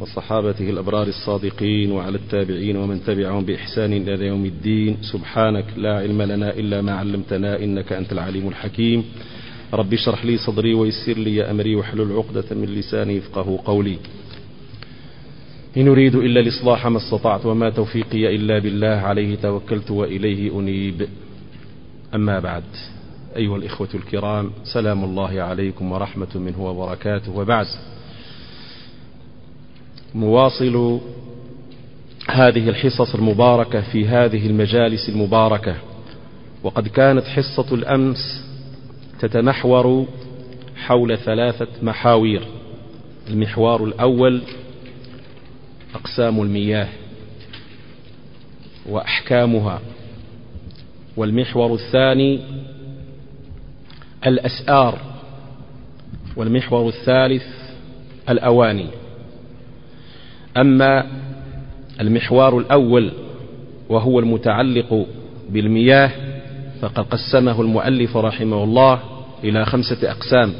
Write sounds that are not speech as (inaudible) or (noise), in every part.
وصحابته الأبرار الصادقين وعلى التابعين ومن تبعهم بإحسان إلى يوم الدين. سبحانك لا علم لنا إلا ما علمتنا إنك أنت العليم الحكيم. رب اشرح لي صدري ويسر لي أمري واحلل عقدة من لساني يفقه قولي. إن أريد إلا الإصلاح ما استطعت وما توفيقي إلا بالله عليه توكلت وإليه أنيب. أما بعد أيها الإخوة الكرام سلام الله عليكم ورحمة منه وبركاته. وبعد مواصل هذه الحصص المباركة في هذه المجالس المباركة. وقد كانت حصة الأمس تتمحور حول ثلاثة محاوير. المحور الأول أقسام المياه وأحكامها. والمحور الثاني الأسآر. والمحور الثالث الأواني. أما المحور الأول وهو المتعلق بالمياه فقد قسمه المؤلف رحمه الله إلى خمسة أقسام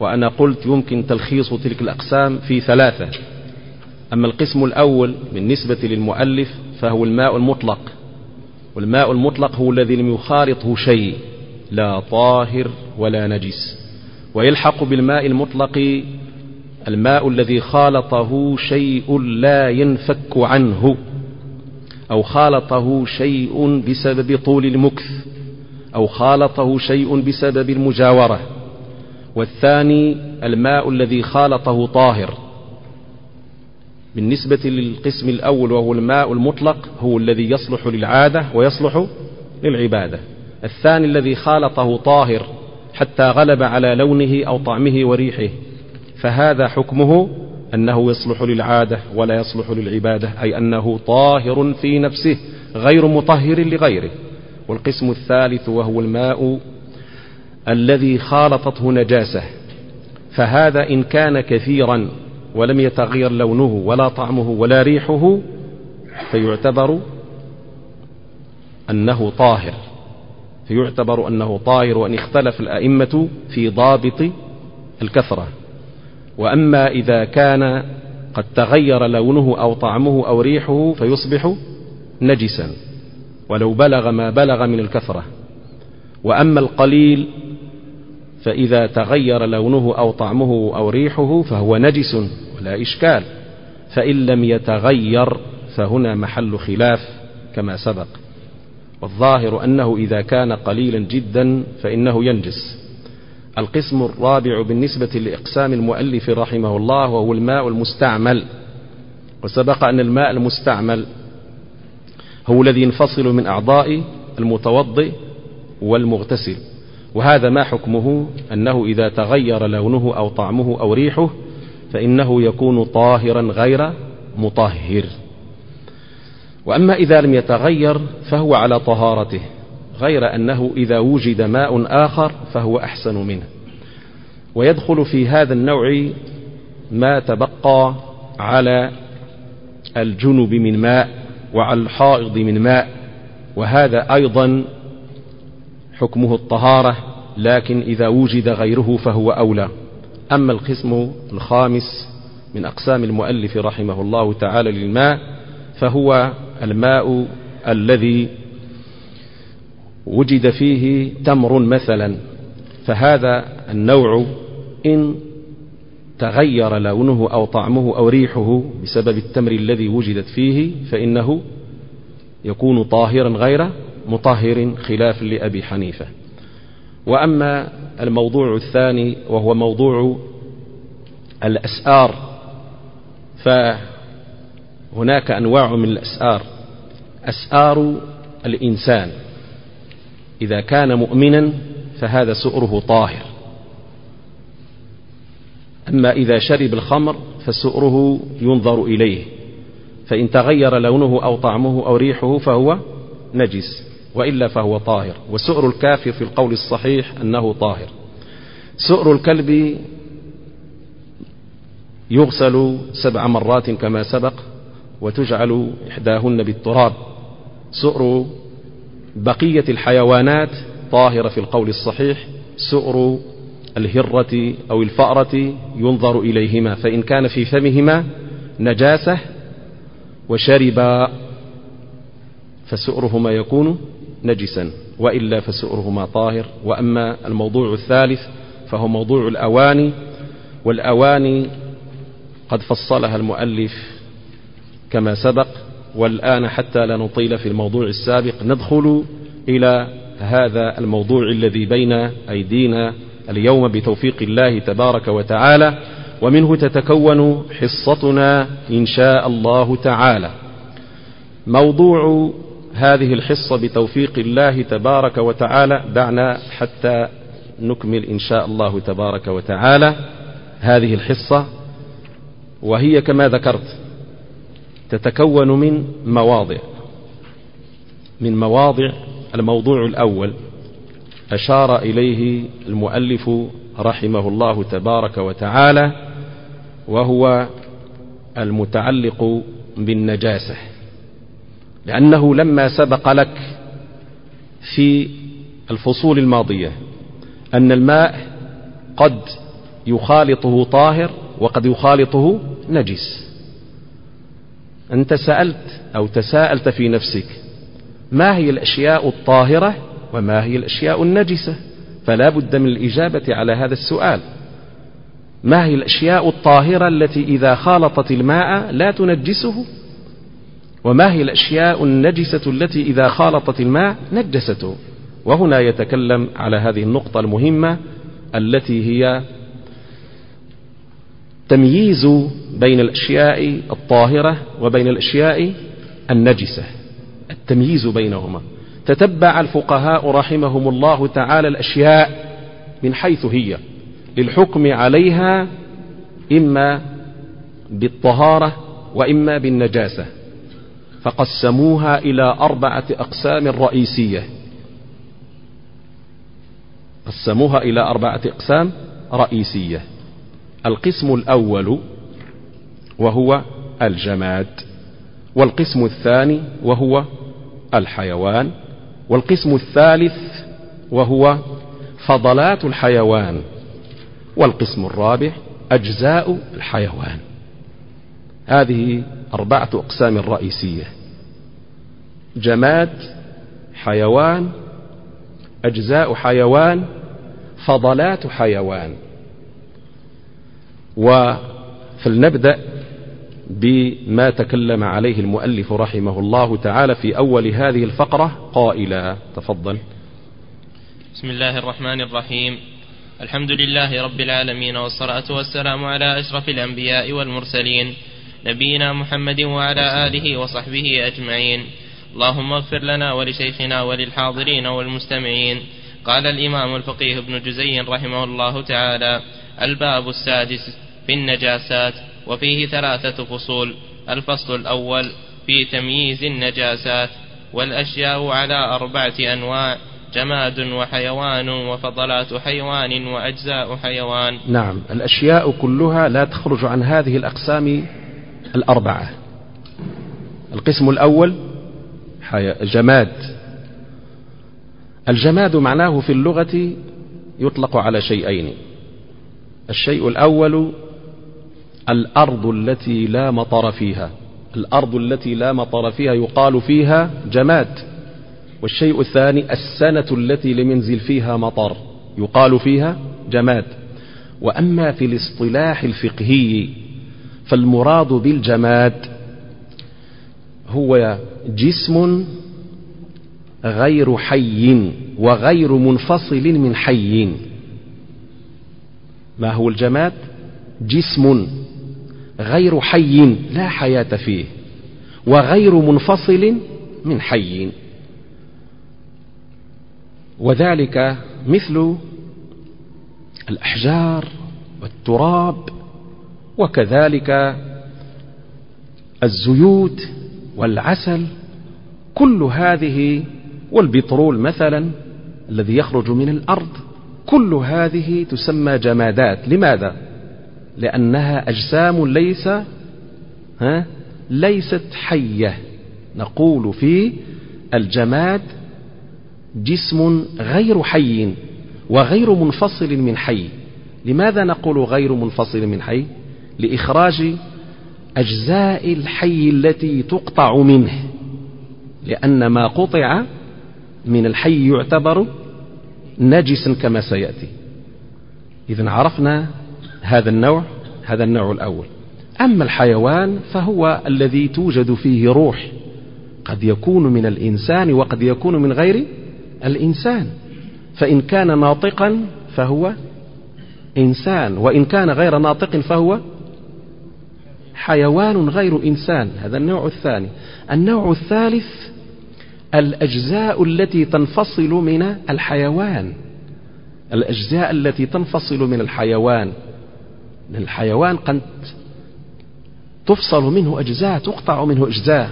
وأنا قلت يمكن تلخيص تلك الأقسام في ثلاثة. أما القسم الأول بالنسبة للمؤلف فهو الماء المطلق والماء المطلق هو الذي لم يخالطه شيء لا طاهر ولا نجس ويلحق بالماء المطلق الماء الذي خالطه شيء لا ينفك عنه أو خالطه شيء بسبب طول المكث أو خالطه شيء بسبب المجاورة. والثاني الماء الذي خالطه طاهر. بالنسبة للقسم الأول وهو الماء المطلق هو الذي يصلح للعادة ويصلح للعبادة. الثاني الذي خالطه طاهر حتى غلب على لونه أو طعمه وريحه. فهذا حكمه أنه يصلح للعادة ولا يصلح للعبادة أي أنه طاهر في نفسه غير مطهر لغيره. والقسم الثالث وهو الماء الذي خالطته نجاسة. فهذا إن كان كثيرا ولم يتغير لونه ولا طعمه ولا ريحه فيعتبر أنه طاهر. فيعتبر أنه طاهر وأن اختلف الأئمة في ضابط الكثرة. وأما إذا كان قد تغير لونه أو طعمه أو ريحه فيصبح نجسا ولو بلغ ما بلغ من الكثرة. وأما القليل فإذا تغير لونه أو طعمه أو ريحه فهو نجس ولا إشكال فإن لم يتغير فهنا محل خلاف كما سبق. والظاهر أنه إذا كان قليلا جدا فإنه ينجس. القسم الرابع بالنسبة لإقسام المؤلف رحمه الله وهو الماء المستعمل. وسبق أن الماء المستعمل هو الذي ينفصل من أعضاء المتوضئ والمغتسل. وهذا ما حكمه؟ أنه إذا تغير لونه أو طعمه أو ريحه فإنه يكون طاهرا غير مطهر. وأما إذا لم يتغير فهو على طهارته. غير أنه إذا وجد ماء آخر فهو أحسن منه. ويدخل في هذا النوع ما تبقى على الجنب من ماء وعلى الحائض من ماء وهذا أيضا حكمه الطهارة لكن إذا وجد غيره فهو أولى. أما القسم الخامس من أقسام المؤلف رحمه الله تعالى للماء فهو الماء الذي وجد فيه تمر مثلا فهذا النوع إن تغير لونه أو طعمه أو ريحه بسبب التمر الذي وجدت فيه فإنه يكون طاهرا غير مطهر خلاف لأبي حنيفة. وأما الموضوع الثاني وهو موضوع الأسآر فهناك أنواع من الأسآر أسآر الإنسان. إذا كان مؤمنا فهذا سؤره طاهر. أما إذا شرب الخمر فسؤره ينظر إليه فإن تغير لونه أو طعمه أو ريحه فهو نجس وإلا فهو طاهر. وسؤر الكافر في القول الصحيح أنه طاهر. سؤر الكلب يغسل سبع مرات كما سبق وتجعل إحداهن بالتراب. سؤر بقية الحيوانات طاهرة في القول الصحيح سؤر الهرة أو الفأرة ينظر إليهما فإن كان في فمهما نجاسة وشربا فسؤرهما يكون نجسا وإلا فسؤرهما طاهر. وأما الموضوع الثالث فهو موضوع الأواني والأواني قد فصلها المؤلف كما سبق. والآن حتى لا نطيل في الموضوع السابق ندخل إلى هذا الموضوع الذي بين أيدينا اليوم بتوفيق الله تبارك وتعالى ومنه تتكون حصتنا إن شاء الله تعالى. موضوع هذه الحصة بتوفيق الله تبارك وتعالى دعنا حتى نكمل إن شاء الله تبارك وتعالى هذه الحصة وهي كما ذكرت تتكون من مواضع. من مواضع الموضوع الأول أشار إليه المؤلف رحمه الله تبارك وتعالى وهو المتعلق بالنجاسة. لأنه لما سبق لك في الفصول الماضية أن الماء قد يخالطه طاهر وقد يخالطه نجس. أنت سألت أو تساءلت في نفسك ما هي الأشياء الطاهرة وما هي الأشياء النجسة؟ فلا بد من الإجابة على هذا السؤال. ما هي الأشياء الطاهرة التي إذا خالطت الماء لا تنجسه؟ وما هي الأشياء النجسة التي إذا خالطت الماء نجسته؟ وهنا يتكلم على هذه النقطة المهمة التي هي تمييز بين الأشياء الطاهرة وبين الأشياء النجسة. التمييز بينهما. تتبع الفقهاء رحمهم الله تعالى الأشياء من حيث هي. للحكم عليها إما بالطهارة وإما بالنجاسة. فقسموها إلى أربعة أقسام رئيسية. قسموها إلى أربعة أقسام رئيسية. القسم الأول وهو الجماد والقسم الثاني وهو الحيوان والقسم الثالث وهو فضلات الحيوان والقسم الرابع أجزاء الحيوان. هذه أربعة أقسام رئيسية. جماد حيوان أجزاء حيوان فضلات حيوان. وفلنبدأ بما تكلم عليه المؤلف رحمه الله تعالى في أول هذه الفقرة قائلا. تفضل. بسم الله الرحمن الرحيم. الحمد لله رب العالمين والصلاة والسلام على أشرف الأنبياء والمرسلين نبينا محمد وعلى آله وصحبه أجمعين. اللهم اغفر لنا ولشيخنا وللحاضرين والمستمعين. قال الإمام الفقيه ابن جزي رحمه الله تعالى الباب السادس. في النجاسات وفيه ثلاثة فصول. الفصل الأول في تمييز النجاسات والأشياء على أربعة أنواع جماد وحيوان وفضلات حيوان وأجزاء حيوان. نعم الأشياء كلها لا تخرج عن هذه الأقسام الأربعة. القسم الأول جماد. الجماد معناه في اللغة يطلق على شيئين الشيء الأول الأرض التي لا مطر فيها. الأرض التي لا مطر فيها يقال فيها جماد. والشيء الثاني السنة التي لم ينزل فيها مطر يقال فيها جماد. وأما في الاصطلاح الفقهي فالمراد بالجماد هو جسم غير حي وغير منفصل من حي ما هو الجماد؟ جسم غير حي لا حياة فيه وغير منفصل من حي وذلك مثل الأحجار والتراب وكذلك الزيوت والعسل كل هذه والبترول مثلا الذي يخرج من الأرض كل هذه تسمى جمادات. لماذا؟ لأنها أجسام ليس ها ليست حية. نقول في الجماد جسم غير حي وغير منفصل من حي. لماذا نقول غير منفصل من حي؟ لإخراج أجزاء الحي التي تقطع منه. لأن ما قطع من الحي يعتبر نجسا كما سيأتي. إذا عرفنا هذا النوع هذا النوع الأول. أما الحيوان فهو الذي توجد فيه روح. قد يكون من الإنسان وقد يكون من غير الإنسان. فإن كان ناطقا فهو إنسان وإن كان غير ناطق فهو حيوان غير إنسان. هذا النوع الثاني. النوع الثالث الأجزاء التي تنفصل من الحيوان. الأجزاء التي تنفصل من الحيوان. الحيوان قد تفصل منه أجزاء تقطع منه أجزاء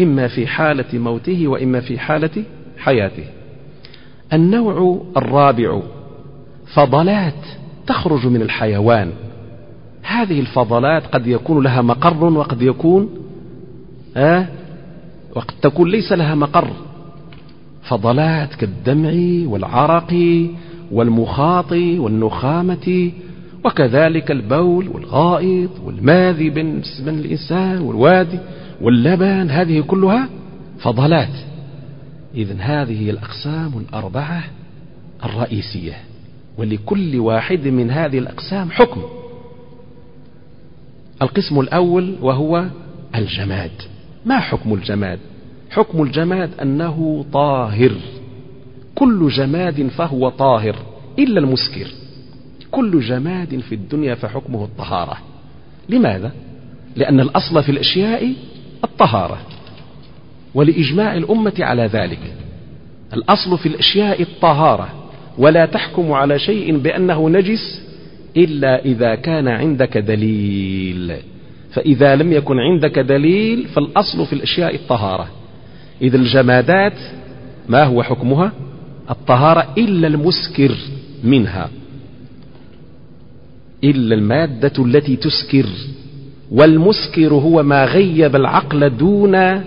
إما في حالة موته وإما في حالة حياته. النوع الرابع فضلات تخرج من الحيوان. هذه الفضلات قد يكون لها مقر وقد يكون آه وقد تكون ليس لها مقر. فضلات كالدمع والعرق والمخاط والنخامة وكذلك البول والغائط والماذي بالنسبة للإنسان والوادي واللبن هذه كلها فضلات. إذن هذه الأقسام الأربعة الرئيسية ولكل واحد من هذه الأقسام حكم. القسم الأول وهو الجماد. ما حكم الجماد؟ حكم الجماد أنه طاهر. كل جماد فهو طاهر إلا المسكر. كل جماد في الدنيا فحكمه الطهارة. لماذا؟ لأن الأصل في الأشياء الطهارة ولإجماع الأمة على ذلك. الأصل في الأشياء الطهارة ولا تحكم على شيء بأنه نجس إلا إذا كان عندك دليل. فإذا لم يكن عندك دليل فالأصل في الأشياء الطهارة. إذا الجمادات ما هو حكمها؟ الطهارة إلا المسكر منها. إلا المادة التي تسكر والمسكر هو ما غيب العقل دون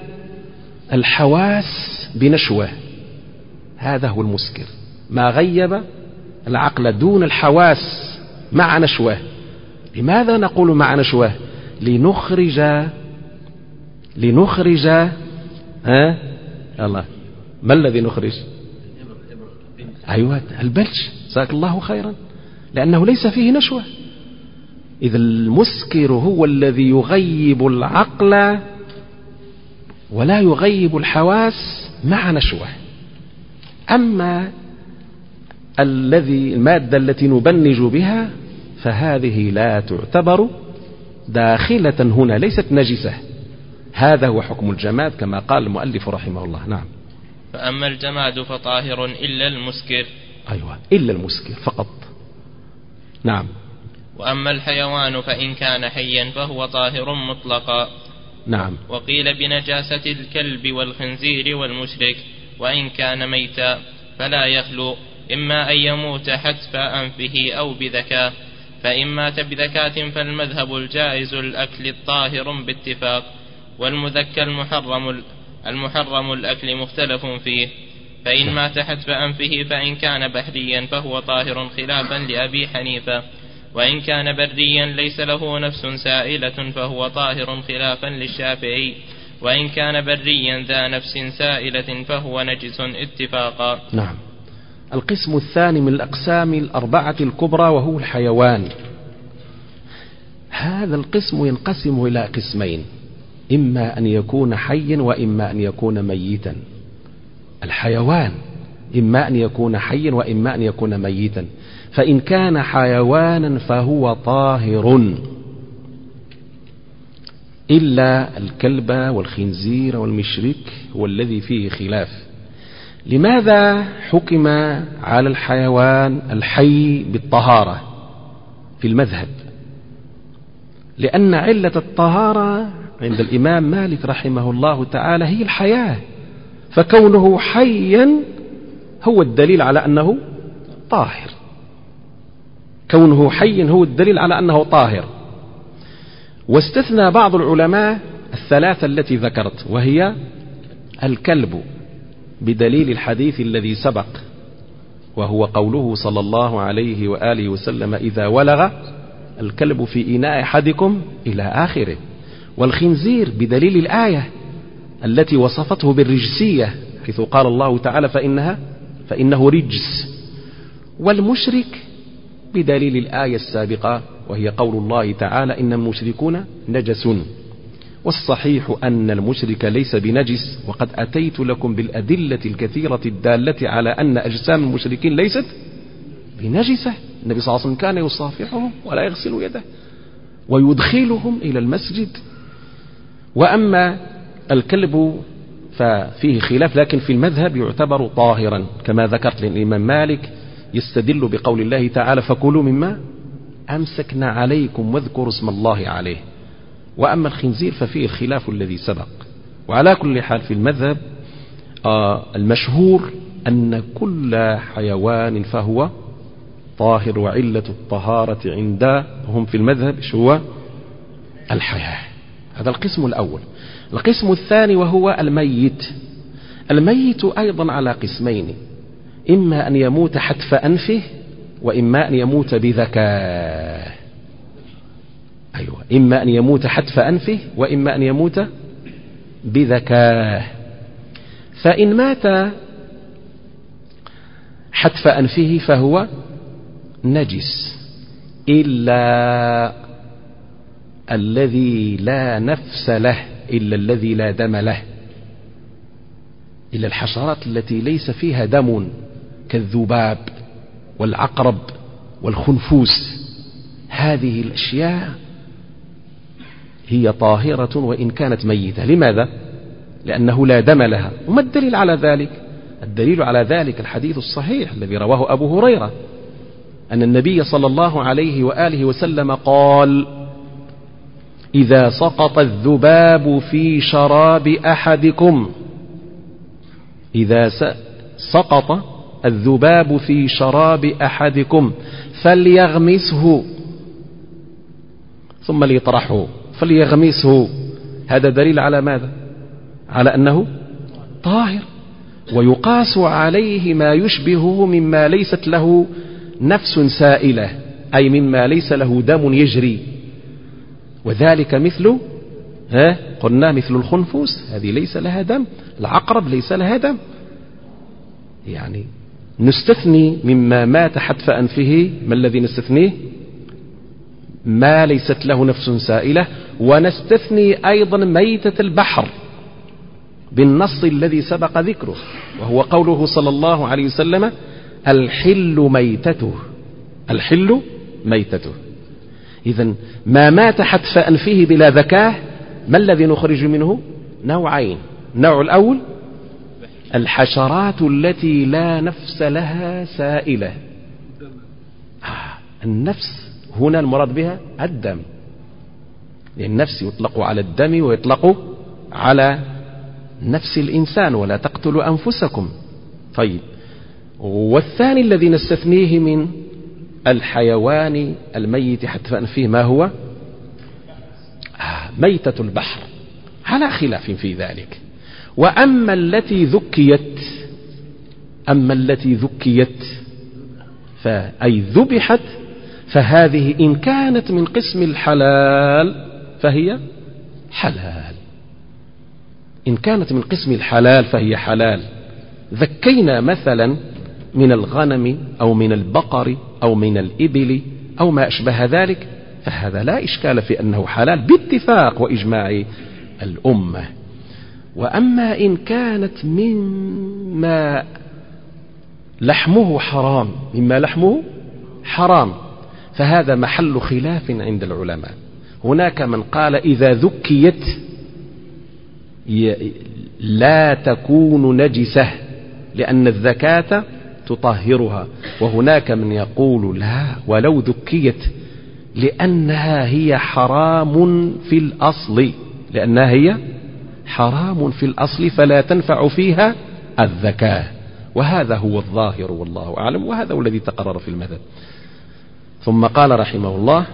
الحواس بنشوة. هذا هو المسكر. ما غيب العقل دون الحواس مع نشوة. لماذا نقول مع نشوة؟ لنخرج لنخرج ها؟ الله ما الذي نخرج؟ أيوة البلج. جزاك الله خيرا. لأنه ليس فيه نشوة. إذا المسكر هو الذي يغيب العقل ولا يغيب الحواس مع نشوة. أما الذي المادة التي نبنج بها فهذه لا تعتبر داخلة هنا ليست نجسة. هذا هو حكم الجماد كما قال المؤلف رحمه الله. نعم. فأما الجماد فطاهر إلا المسكر. أيوة إلا المسكر فقط. نعم. وأما الحيوان فإن كان حيا فهو طاهر مطلقا. نعم. وقيل بنجاسة الكلب والخنزير والمشرك وإن كان ميتا فلا يخلو إما أن يموت حتف أنفه أو بذكاء فإن مات بذكاة فالمذهب الجائز الأكل الطاهر باتفاق والمذكى المحرم المحرم الأكل مختلف فيه فإن مات حتف أنفه فإن كان بحريا فهو طاهر خلافا لأبي حنيفة. وإن كان بريا ليس له نفس سائلة فهو طاهر خلافا للشافعي. وإن كان بريا ذا نفس سائلة فهو نجس اتفاقا. نعم. القسم الثاني من الأقسام الأربعة الكبرى وهو الحيوان. هذا القسم ينقسم إلى قسمين إما أن يكون حيا وإما أن يكون ميتا. الحيوان إما أن يكون حيا وإما أن يكون ميتا. فإن كان حيوانا فهو طاهر. إلا الكلب والخنزير والمشرك هو الذي فيه خلاف. لماذا حكم على الحيوان الحي بالطهارة في المذهب؟ لأن علة الطهارة عند الإمام مالك رحمه الله تعالى هي الحياة. فكونه حيا هو الدليل على أنه طاهر. كونه حيا هو الدليل على أنه طاهر. واستثنى بعض العلماء الثلاثة التي ذكرت وهي الكلب بدليل الحديث الذي سبق وهو قوله صلى الله عليه وآله وسلم إذا ولغ الكلب في إناء أحدكم إلى آخره. والخنزير بدليل الآية التي وصفته بالرجسية حيث قال الله تعالى فإنها فإنه رجس. والمشرك بدليل الآية السابقة وهي قول الله تعالى إن المشركون نجس. والصحيح أن المشرك ليس بنجس وقد أتيت لكم بالأدلة الكثيرة الدالة على أن أجسام المشركين ليست بنجسة. النبي صلى الله عليه وسلم كان يصافحهم ولا يغسل يده ويدخلهم إلى المسجد. وأما الكلب ففيه خلاف لكن في المذهب يعتبر طاهرا كما ذكرت للإمام مالك. يستدل بقول الله تعالى فكلوا مما أمسكنا عليكم واذكروا اسم الله عليه. وأما الخنزير ففيه الخلاف الذي سبق. وعلى كل حال في المذهب آه المشهور أن كل حيوان فهو طاهر وعلة الطهارة عندهم في المذهب هو؟ الحياة. هذا القسم الأول. القسم الثاني وهو الميت. الميت أيضا على قسمين. إما أن يموت حتف أنفه وإما أن يموت بذكاه أيوة. إما أن يموت حتف أنفه وإما أن يموت بذكاه فإن مات حتف أنفه فهو نجس إلا الذي لا نفس له إلا الذي لا دم له. إلا الحشرات التي ليس فيها دم. كالذباب والعقرب والخنفوس هذه الأشياء هي طاهرة وإن كانت ميتة لماذا؟ لأنه لا دم لها وما الدليل على ذلك؟ الدليل على ذلك الحديث الصحيح الذي رواه أبو هريرة أن النبي صلى الله عليه وآله وسلم قال إذا سقط الذباب في شراب أحدكم إذا سقط الذباب في شراب أحدكم فليغمسه. ثم ليطرحه. فليغمسه. هذا دليل على ماذا؟ على أنه طاهر. ويقاس عليه ما يشبهه مما ليست له نفس سائلة أي مما ليس له دم يجري. وذلك مثل ها قلنا مثل الخنفوس. هذه ليس لها دم العقرب ليس لها دم. يعني نستثني مما مات حتف أنفه. ما الذي نستثنيه؟ ما ليست له نفس سائلة. ونستثني أيضا ميتة البحر بالنص الذي سبق ذكره وهو قوله صلى الله عليه وسلم الحل ميتته. الحل ميتته. إذا ما مات حتف أنفه بلا ذكاه ما الذي نخرج منه؟ نوعين. النوع الأول الحشرات التي لا نفس لها سائلة. آه، النفس هنا المراد بها الدم. النفس يطلق على الدم ويطلق على نفس الإنسان ولا تقتلوا أنفسكم. طيب والثاني الذي نستثنيه من الحيوان الميت حتى فيه ما هو؟ آه ميتة البحر. على خلاف في ذلك. وأما التي ذكيت أما التي ذكيت فأي ذبحت فهذه إن كانت من قسم الحلال فهي حلال. إن كانت من قسم الحلال فهي حلال. ذكينا مثلا من الغنم أو من البقر أو من الإبل أو ما أشبه ذلك فهذا لا إشكال في أنه حلال باتفاق وإجماع الأمة. وأما إن كانت مما لحمه حرام مما لحمه حرام فهذا محل خلاف عند العلماء. هناك من قال إذا ذكيت لا تكون نجسة لأن الذكاة تطهرها. وهناك من يقول لا ولو ذكيت لأنها هي حرام في الأصل لأنها هي حرام في الأصل فلا تنفع فيها الذكاة وهذا هو الظاهر والله أعلم وهذا هو الذي تقرر في المذهب. ثم قال رحمه الله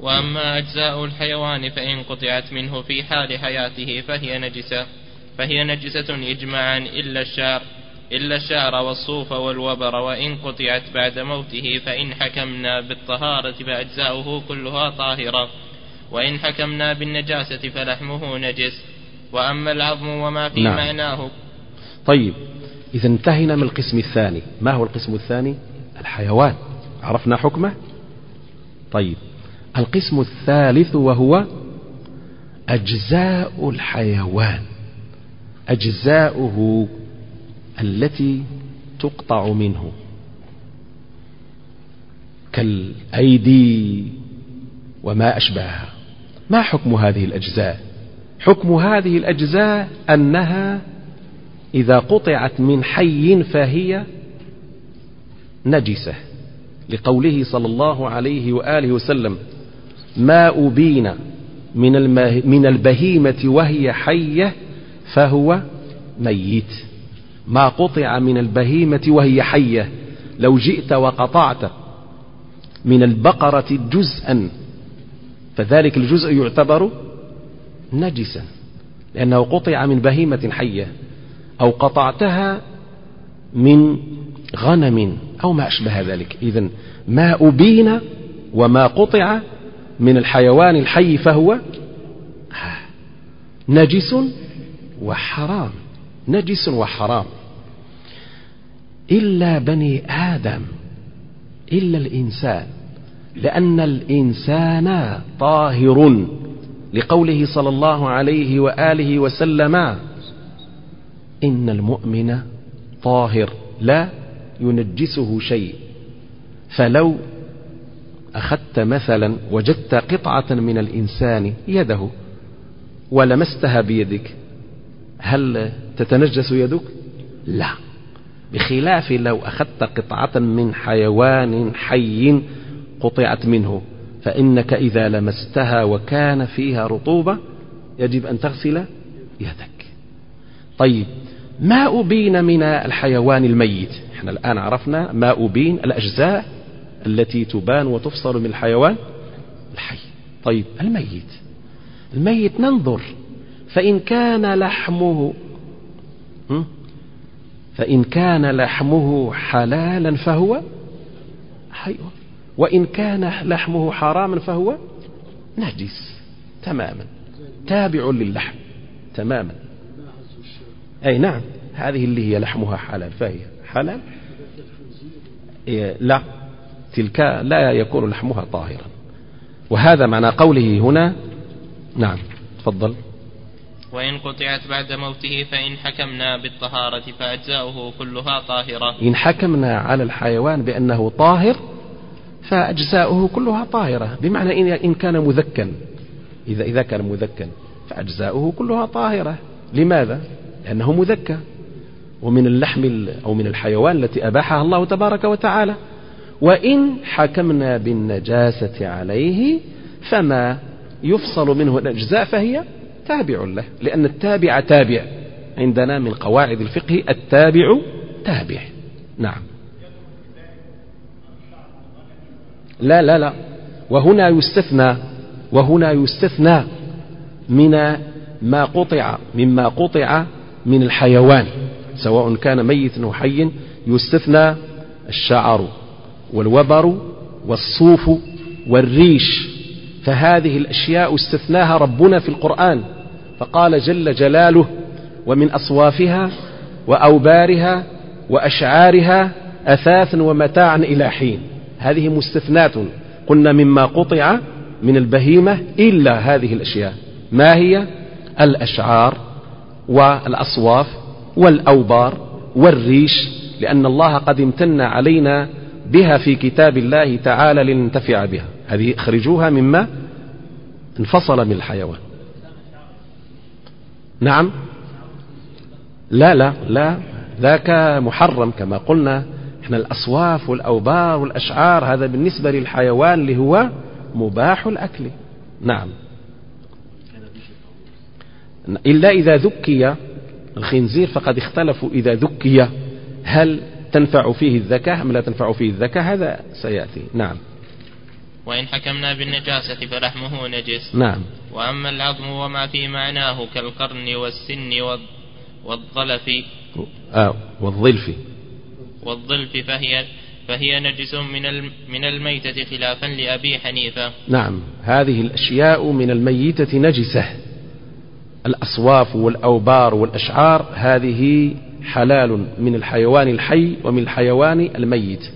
وأما أجزاء الحيوان فإن قطعت منه في حال حياته فهي نجسة فهي نجسة إجماعا إلا الشعر إلا الشعر والصوف والوبر وإن قطعت بعد موته فإن حكمنا بالطهارة فأجزاؤه كلها طاهرة. وإن حكمنا بالنجاسة فلحمه نجس وأما العظم وما في نعم. معناه. طيب إذا انتهينا من القسم الثاني. ما هو القسم الثاني؟ الحيوان. عرفنا حكمه؟ طيب القسم الثالث وهو أجزاء الحيوان. أجزاؤه التي تقطع منه. كالأيدي وما أشبهها. ما حكم هذه الأجزاء؟ حكم هذه الأجزاء أنها إذا قطعت من حي فهي نجسة لقوله صلى الله عليه وآله وسلم ما أبين من, من البهيمة وهي حية فهو ميت. ما قطع من البهيمة وهي حية لو جئت وقطعت من البقرة جزءا فذلك الجزء يعتبر نجسا لأنه قطع من بهيمة حية أو قطعتها من غنم أو ما أشبه ذلك. إذا ما أبين وما قطع من الحيوان الحي فهو نجس وحرام نجس وحرام. إلا بني آدم إلا الإنسان لأن الإنسان طاهر لقوله صلى الله عليه وآله وسلم إن المؤمن طاهر لا ينجسه شيء فلو أخذت مثلا وجدت قطعة من الإنسان يده ولمستها بيدك هل تتنجس يدك؟ لا بخلاف لو أخذت قطعة من حيوان حي قطعت منه فإنك إذا لمستها وكان فيها رطوبة يجب أن تغسل يدك. طيب ما أبين من الحيوان الميت؟ إحنا الآن عرفنا ما أبين الأجزاء التي تبان وتفصل من الحيوان الحي. طيب الميت. الميت ننظر. فإن كان لحمه فإن كان لحمه حلالا فهو حي وإن كان لحمه حراما فهو نجس. تماما. تابع للحم. تماما. أي نعم. هذه اللي هي لحمها حلال. فهي حلال؟ إيه، لا. تلك لا يكون لحمها طاهرا. وهذا معنى قوله هنا. نعم. تفضل. وإن قطعت بعد موته فإن حكمنا بالطهارة فأجزاؤه كلها طاهرة. إن حكمنا على الحيوان بأنه طاهر فأجزاؤه كلها طاهرة. بمعنى إن كان مذكا إذا إذا كان مذكا فأجزاؤه كلها طاهرة. لماذا؟ لأنه مذكى. ومن اللحم أو من الحيوان التي أباحها الله تبارك وتعالى. وإن حكمنا بالنجاسة عليه فما يفصل منه الأجزاء فهي تابع له. لأن التابع تابع. عندنا من قواعد الفقه التابع تابع. نعم. لا لا لا. وهنا يستثنى وهنا يستثنى من ما قطع مما قطع من الحيوان سواء كان ميتا أو حيا يستثنى الشعر والوبر والصوف والريش. فهذه الأشياء استثناها ربنا في القرآن. فقال جل جلاله ومن أصوافها وأوبارها وأشعارها أثاثا ومتاعا إلى حين. هذه مستثنات. قلنا مما قطع من البهيمة إلا هذه الأشياء. ما هي؟ الأشعار والأصواف والأوبار والريش لأن الله قد امتن علينا بها في كتاب الله تعالى لننتفع بها. هذه اخرجوها مما انفصل من الحيوان. نعم. لا لا لا ذاك محرم كما قلنا. إحنا الأصواف والأوبار والأشعار هذا بالنسبة للحيوان اللي هو مباح الأكل. نعم. إلا إذا ذكي الخنزير فقد اختلفوا إذا ذكي هل تنفع فيه الذكاء أم لا تنفع فيه الذكاء هذا سيأتي. نعم. وإن حكمنا بالنجاسة فلحمه نجس. نعم. وأما العظم وما في معناه كالقرن والسن والظلف. آه والظلف. والظلف فهي فهي نجس من من الميتة خلافا لأبي حنيفة. نعم هذه الأشياء من الميتة نجسة. الأصواف والأوبار والأشعار هذه حلال من الحيوان الحي ومن الحيوان الميت.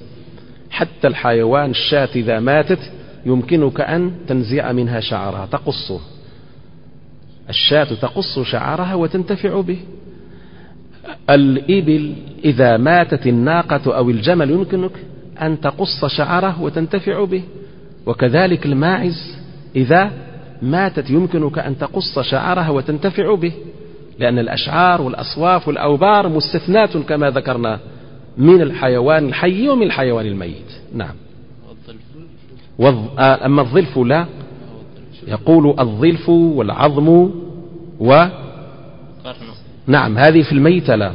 حتى الحيوان الشاة إذا ماتت يمكنك أن تنزع منها شعرها تقصه. الشاة تقص شعرها وتنتفع به. الإبل إذا ماتت الناقة أو الجمل يمكنك أن تقص شعره وتنتفع به. وكذلك الماعز إذا ماتت يمكنك أن تقص شعرها وتنتفع به. لأن الأشعار والأصواف والأوبار مستثنات كما ذكرنا من الحيوان الحي ومن الحيوان الميت. نعم. آه، أما الظلف لا. يقول الظلف والعظم و نعم هذه في الميتة لا.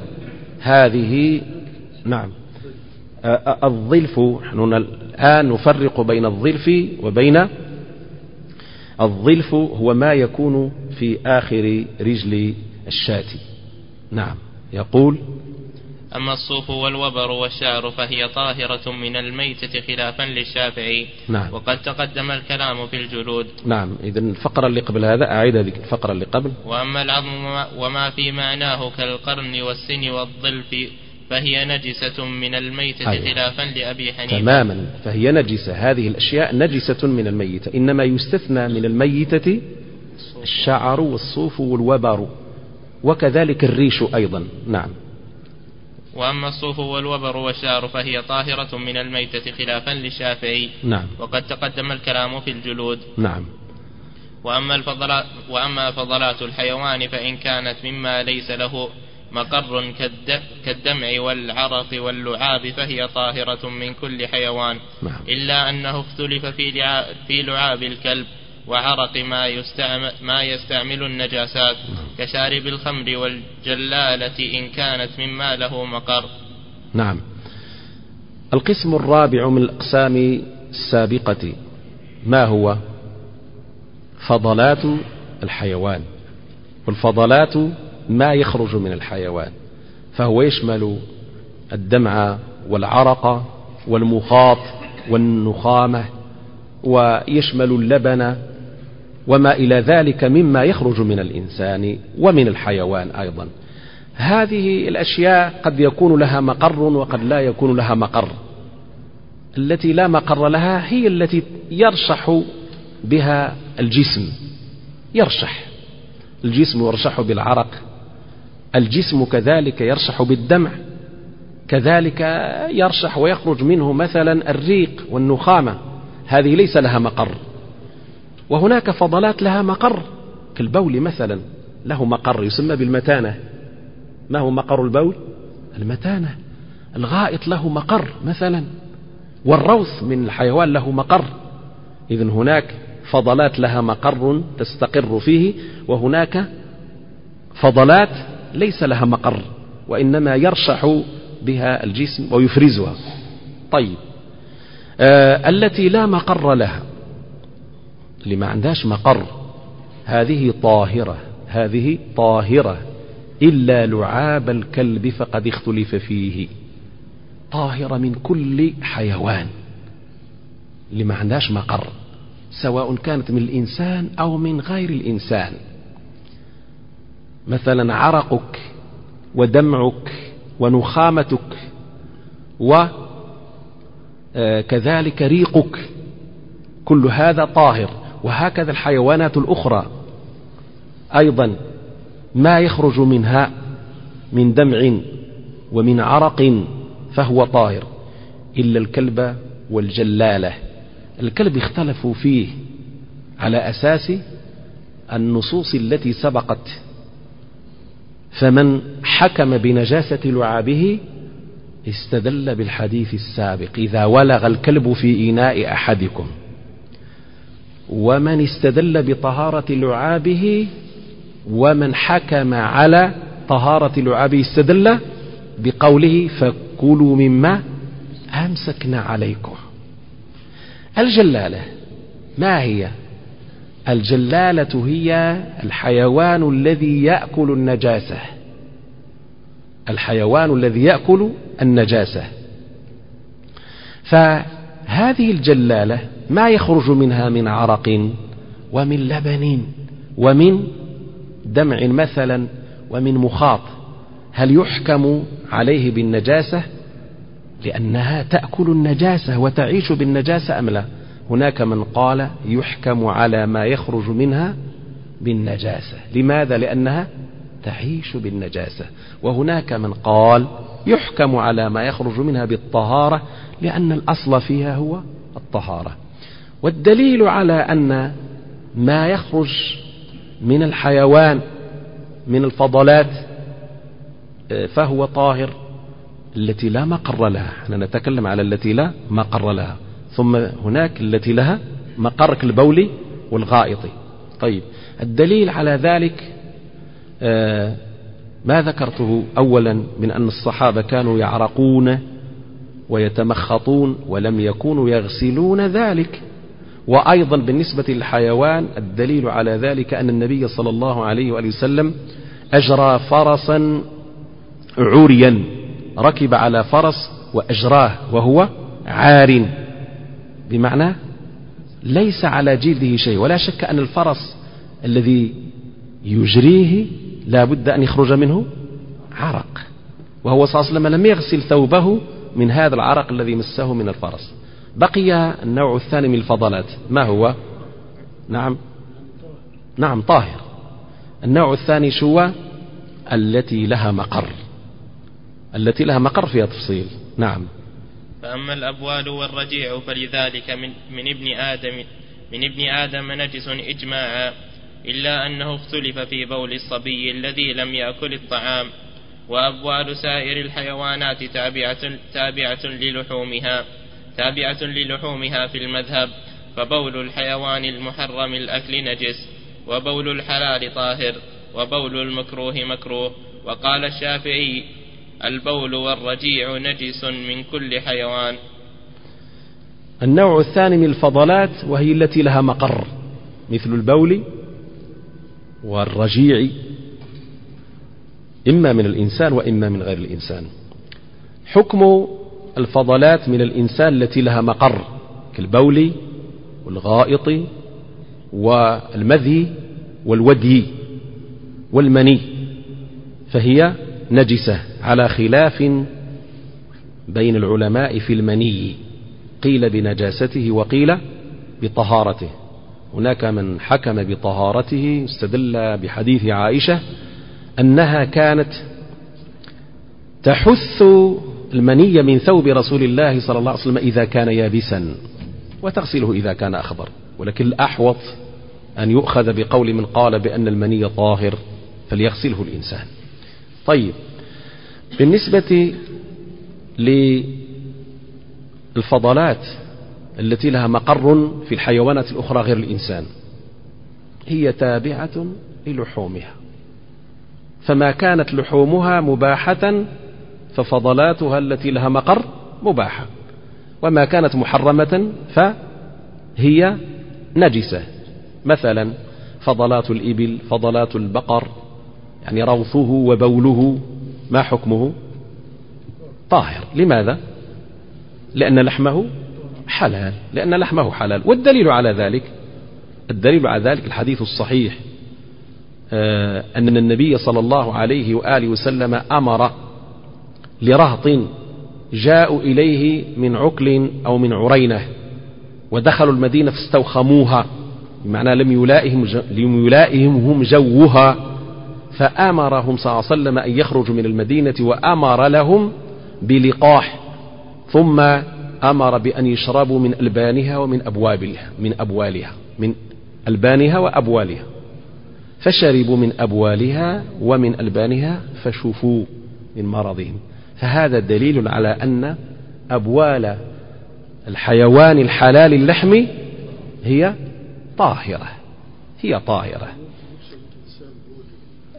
هذه نعم. الظلف نحن الآن نفرق بين الظلف وبين الظلف هو ما يكون في آخر رجل الشاة. نعم يقول أما الصوف والوبر والشعر فهي طاهرة من الميتة خلافا للشافعي. نعم. وقد تقدم الكلام في الجلود. نعم. إذا الفقرة اللي قبل هذا أعيد هذه الفقرة اللي قبل. وأما العظم وما في معناه كالقرن والسن والظلف فهي نجسة من الميتة أيوة. خلافا لأبي حنيفة. تماما. فهي نجسة. هذه الأشياء نجسة من الميتة. إنما يستثنى من الميتة الشعر والصوف والوبر. وكذلك الريش أيضا. نعم. وأما الصوف والوبر والشعر فهي طاهرة من الميتة خلافا للشافعي. نعم. وقد تقدم الكلام في الجلود. نعم. وأما الفضلات وأما فضلات الحيوان فإن كانت مما ليس له مقر كالدمع والعرق واللعاب فهي طاهرة من كل حيوان. نعم. إلا أنه اختلف في لعاب الكلب. وعرق ما يستعمل, ما يستعمل النجاسات كشارب الخمر والجلالة إن كانت مما له مقر. نعم. القسم الرابع من الأقسام السابقة. ما هو؟ فضلات الحيوان. والفضلات ما يخرج من الحيوان. فهو يشمل الدمع والعرق والمخاط والنخامة ويشمل اللبن وما إلى ذلك مما يخرج من الإنسان ومن الحيوان أيضا. هذه الأشياء قد يكون لها مقر وقد لا يكون لها مقر. التي لا مقر لها هي التي يرشح بها الجسم. يرشح. الجسم يرشح بالعرق. الجسم كذلك يرشح بالدمع. كذلك يرشح ويخرج منه مثلا الريق والنخامة. هذه ليس لها مقر. وهناك فضلات لها مقر. كالبول مثلا له مقر يسمى بالمتانة. ما هو مقر البول؟ المتانة. الغائط له مقر مثلا. والروث من الحيوان له مقر. إذن هناك فضلات لها مقر تستقر فيه وهناك فضلات ليس لها مقر وإنما يرشح بها الجسم ويفرزها. طيب آه التي لا مقر لها. اللي ما عندهاش مقر. هذه طاهرة هذه طاهرة. إلا لعاب الكلب فقد اختلف فيه. طاهرة من كل حيوان. اللي ما عندهاش مقر. سواء كانت من الإنسان أو من غير الإنسان. مثلا عرقك ودمعك ونخامتك وكذلك ريقك. كل هذا طاهر. وهكذا الحيوانات الأخرى. أيضا ما يخرج منها من دمع ومن عرق فهو طاهر إلا الكلب والجلالة. الكلب اختلفوا فيه على أساس النصوص التي سبقت. فمن حكم بنجاسة لعابه استدل بالحديث السابق إذا ولغ الكلب في إناء أحدكم. ومن استدل بطهارة لعابه ومن حكم على طهارة لعابه استدل بقوله فكلوا مما أمسكنا عليكم. الجلالة ما هي؟ الجلالة هي الحيوان الذي يأكل النجاسة. الحيوان الذي يأكل النجاسة. فهذه الجلالة ما يخرج منها من عرق ومن لبن ومن دمع مثلا ومن مخاط. هل يحكم عليه بالنجاسة؟ لأنها تأكل النجاسة وتعيش بالنجاسة أم لا؟ هناك من قال يحكم على ما يخرج منها بالنجاسة. لماذا؟ لأنها تعيش بالنجاسة. وهناك من قال يحكم على ما يخرج منها بالطهارة لأن الأصل فيها هو الطهارة. والدليل على أن ما يخرج من الحيوان من الفضلات آه، فهو طاهر التي لا مقر لها. إحنا نتكلم على التي لا مقر لها. ثم هناك التي لها مقر كالبول والغائط. طيب الدليل على ذلك آه، ما ذكرته أولا من أن الصحابة كانوا يعرقون ويتمخطون ولم يكونوا يغسلون ذلك. وأيضا بالنسبة للحيوان الدليل على ذلك أن النبي صلى الله عليه وآله وسلم أجرى فرسا عوريا ركب على فرس وأجراه وهو عار. بمعنى ليس على جلده شيء ولا شك أن الفرس الذي يجريه لا بد أن يخرج منه عرق. وهو صلى الله عليه وسلم لم يغسل ثوبه من هذا العرق الذي مسه من الفرس. بقي النوع الثاني من الفضلات. ما هو؟ نعم. نعم طاهر. النوع الثاني شو التي لها مقر. التي لها مقر فيها تفصيل. نعم. فأما الأبوال والرجيع فلذلك من, من ابن آدم من ابن آدم نجس إجماعا إلا أنه اختلف في بول الصبي الذي لم يأكل الطعام وأبوال سائر الحيوانات تابعة, تابعة للحومها. تابعة للحومها في المذهب فبول الحيوان المحرم الأكل نجس وبول الحلال طاهر وبول المكروه مكروه. وقال الشافعي البول والرجيع نجس من كل حيوان. النوع الثاني من الفضلات وهي التي لها مقر مثل البول والرجيع إما من الإنسان وإما من غير الإنسان. حكم الفضلات من الإنسان التي لها مقر كالبول والغائط والمذي والودي والمني فهي نجسة على خلاف بين العلماء في المني. قيل بنجاسته وقيل بطهارته. هناك من حكم بطهارته استدل بحديث عائشة أنها كانت تحث المني من ثوب رسول الله صلى الله عليه وسلم إذا كان يابسا وتغسله إذا كان أخضر. ولكن الأحوط أن يؤخذ بقول من قال بأن المني طاهر فليغسله الإنسان. طيب بالنسبة للفضلات التي لها مقر في الحيوانات الأخرى غير الإنسان هي تابعة للحومها. فما كانت لحومها مباحة ففضلاتها التي لها مقر مباحة. وما كانت محرمة فهي نجسة. مثلا فضلات الإبل فضلات البقر يعني روثه وبوله ما حكمه؟ طاهر. لماذا؟ لأن لحمه حلال. لأن لحمه حلال. والدليل على ذلك الدليل على ذلك الحديث الصحيح آه، أن النبي صلى الله عليه وآله وسلم أمر لرهط جاءوا إليه من عكل أو من عرينة ودخلوا المدينة فاستوخموها بمعنى لم يلائهم, لم يلائهم هم جوها فأمرهم صلى الله عليه وسلم أن يخرجوا من المدينة وأمر لهم بلقاح ثم أمر بأن يشربوا من ألبانها ومن أبوابها من أبوالها من ألبانها وأبوالها. فشربوا من أبوالها ومن ألبانها فشفوا من مرضهم. فهذا دليل على أن أبوال الحيوان الحلال اللحم هي طاهرة هي طاهرة.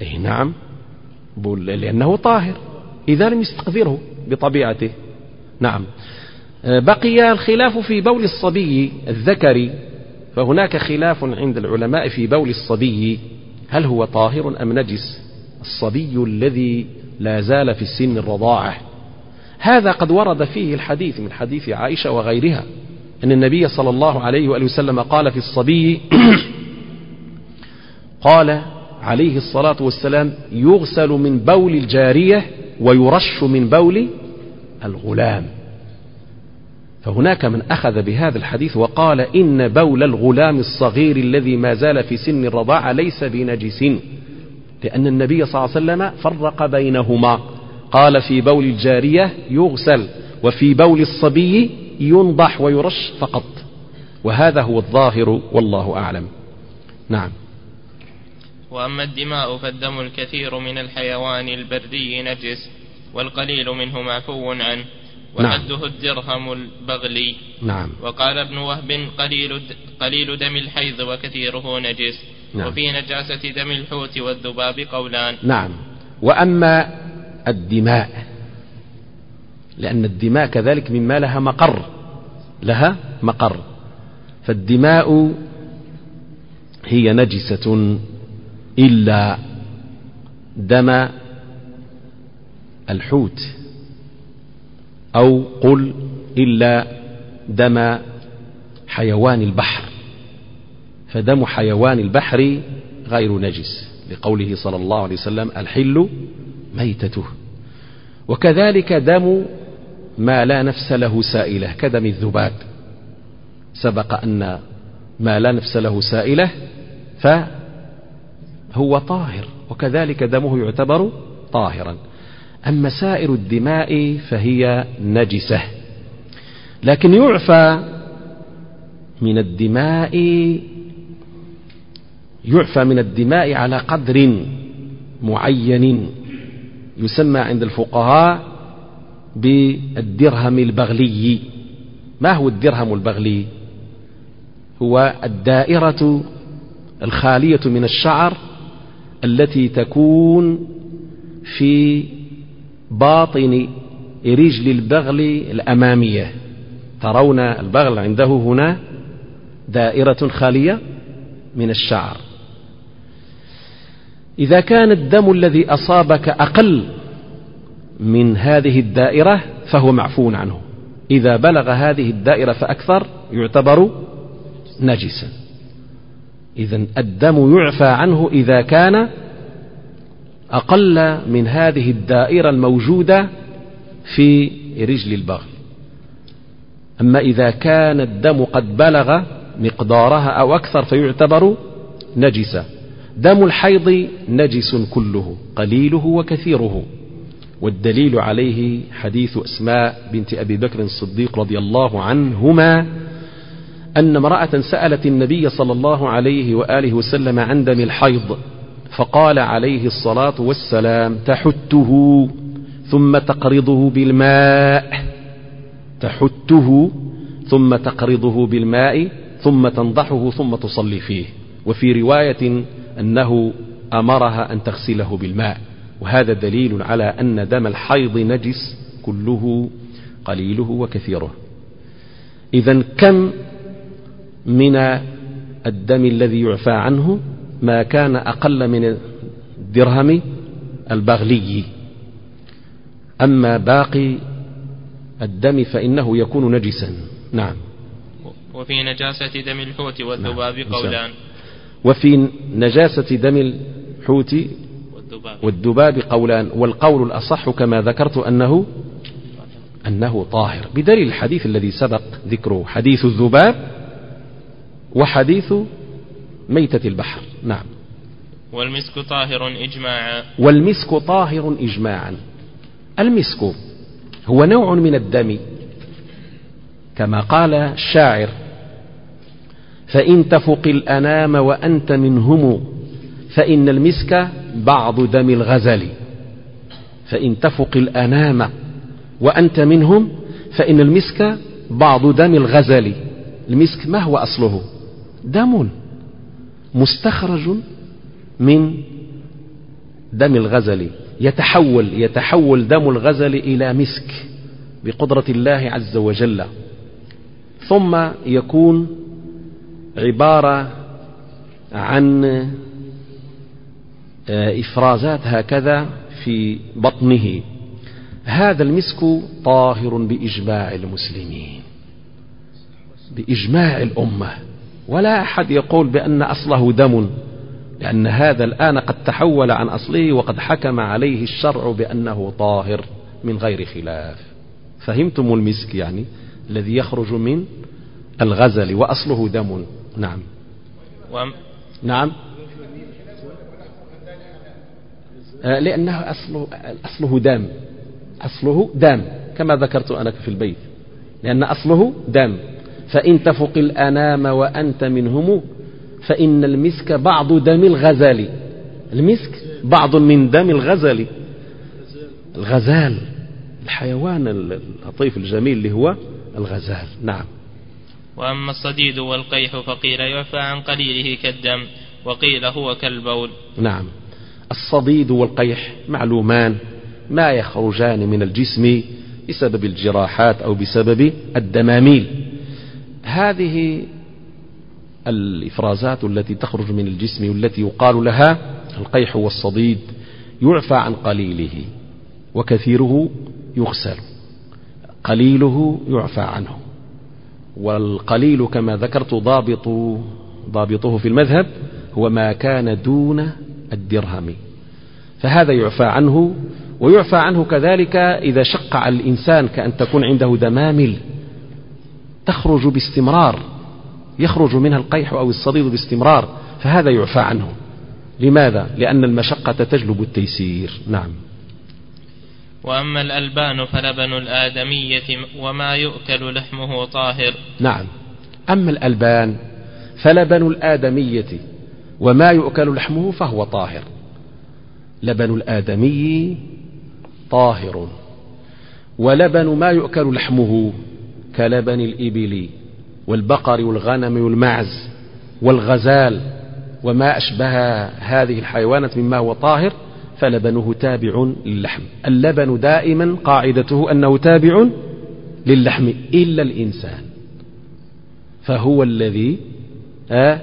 أي نعم بول لأنه طاهر. إذا لم يستقذره بطبيعته. نعم. بقي الخلاف في بول الصبي الذكري فهناك خلاف عند العلماء في بول الصبي. هل هو طاهر أم نجس؟ الصبي الذي لا زال في السن الرضاعة. هذا قد ورد فيه الحديث من حديث عائشة وغيرها أن النبي صلى الله عليه وآله وسلم قال في الصبي (clears throat) قال عليه الصلاة والسلام يغسل من بول الجارية ويرش من بول الغلام. فهناك من أخذ بهذا الحديث وقال إن بول الغلام الصغير الذي ما زال في سن الرضاعة ليس بنجس. لأن النبي صلى الله عليه وسلم فرق بينهما. قال في بول الجارية يغسل وفي بول الصبي ينضح ويرش فقط. وهذا هو الظاهر والله أعلم. نعم. وأما الدماء فالدم الكثير من الحيوان البري نجس والقليل منه معفو عنه. وحده نعم. الدرهم البغلي. نعم. وقال ابن وهب قليل قليل دم الحيض وكثيره نجس. نعم. وفي نجاسة دم الحوت والذباب قولان. نعم. وأما الدماء لأن الدماء كذلك مما لها مقر لها مقر. فالدماء هي نجسة إلا دم الحوت أو قل إلا دم حيوان البحر. فدم حيوان البحر غير نجس لقوله صلى الله عليه وسلم الحل ميتته. وكذلك دم ما لا نفس له سائلة كدم الذباب. سبق أن ما لا نفس له سائلة فهو طاهر وكذلك دمه يعتبر طاهرا. أما سائر الدماء فهي نجسة. لكن يعفى من الدماء يعفى من الدماء على قدر معين يسمى عند الفقهاء بالدرهم البغلي. ما هو الدرهم البغلي؟ هو الدائرة الخالية من الشعر التي تكون في باطن رجل البغل الأمامية. ترون البغل عنده هنا دائرة خالية من الشعر. إذا كان الدم الذي أصابك أقل من هذه الدائرة فهو معفو عنه. إذا بلغ هذه الدائرة فأكثر يعتبر نجسا. إذا الدم يعفى عنه إذا كان أقل من هذه الدائرة الموجودة في رجل البغل. أما إذا كان الدم قد بلغ مقدارها أو أكثر فيعتبر نجسا. دم الحيض نجس كله قليله وكثيره. والدليل عليه حديث أسماء بنت أبي بكر الصديق رضي الله عنهما أن امرأة سألت النبي صلى الله عليه وآله وسلم عن دم الحيض فقال عليه الصلاة والسلام تحته ثم تقرضه بالماء. تحته ثم تقرضه بالماء ثم تنضحه ثم تصلي فيه. وفي رواية أنه أمرها أن تغسله بالماء وهذا دليل على أن دم الحيض نجس كله قليله وكثيره. إذا كم من الدم الذي يعفى عنه؟ ما كان أقل من الدرهم البغلي. أما باقي الدم فإنه يكون نجسا. نعم. وفي نجاسة دم الحوت والذباب نعم. قولان. وفي نجاسة دم الحوت والذباب, قولان والقول الأصح كما ذكرت أنه أنه طاهر. بدليل الحديث الذي سبق ذكره حديث الذباب وحديث ميتة البحر. نعم. والمسك طاهر إجماعا. والمسك طاهر إجماعا. المسك هو نوع من الدم كما قال الشاعر فإن تفق الأنام وأنت منهم فإن المسك بعض دم الغزل. فإن تفق الأنام وأنت منهم فإن المسك بعض دم الغزل. المسك ما هو أصله؟ دم مستخرج من دم الغزل. يتحول يتحول دم الغزل إلى مسك بقدرة الله عز وجل. ثم يكون عبارة عن آه، إفرازات هكذا في بطنه. هذا المسك طاهر بإجماع المسلمين بإجماع الأمة. ولا أحد يقول بأن أصله دم لأن هذا الآن قد تحول عن أصله وقد حكم عليه الشرع بأنه طاهر من غير خلاف. فهمتم المسك يعني الذي يخرج من الغزل وأصله دم. نعم. وم... نعم. آه، لأنه أصله, أصله دام. أصله دام كما ذكرت أنا في البيت. لأن أصله دام. فإن تفق الأنام وأنت منهم فإن المسك بعض دم الغزال. المسك بعض من دم الغزل الغزال. الحيوان اللطيف الجميل اللي هو الغزال. نعم. وأما الصديد والقيح فقيل يعفى عن قليله كالدم وقيل هو كالبول. نعم. الصديد والقيح معلومان ما يخرجان من الجسم بسبب الجراحات أو بسبب الدماميل. هذه الإفرازات التي تخرج من الجسم والتي يقال لها القيح والصديد يعفى عن قليله وكثيره يغسل قليله يعفى عنه. والقليل كما ذكرت ضابط ضابطه في المذهب هو ما كان دون الدرهم. فهذا يعفى عنه ويعفى عنه كذلك إذا شق على الإنسان كأن تكون عنده دمامل. تخرج باستمرار يخرج منها القيح أو الصديد باستمرار فهذا يعفى عنه. لماذا؟ لأن المشقة تجلب التيسير. نعم. وأما الألبان فلبن الآدمية وما يؤكل لحمه طاهر. نعم. أما الألبان فلبن الآدمية وما يؤكل لحمه فهو طاهر. لبن الآدمي طاهر. ولبن ما يؤكل لحمه كلبن الإبل والبقر والغنم والمعز والغزال وما أشبه هذه الحيوانات مما هو طاهر. فلبنه تابع للحم. اللبن دائما قاعدته أنه تابع للحم إلا الإنسان. فهو الذي آه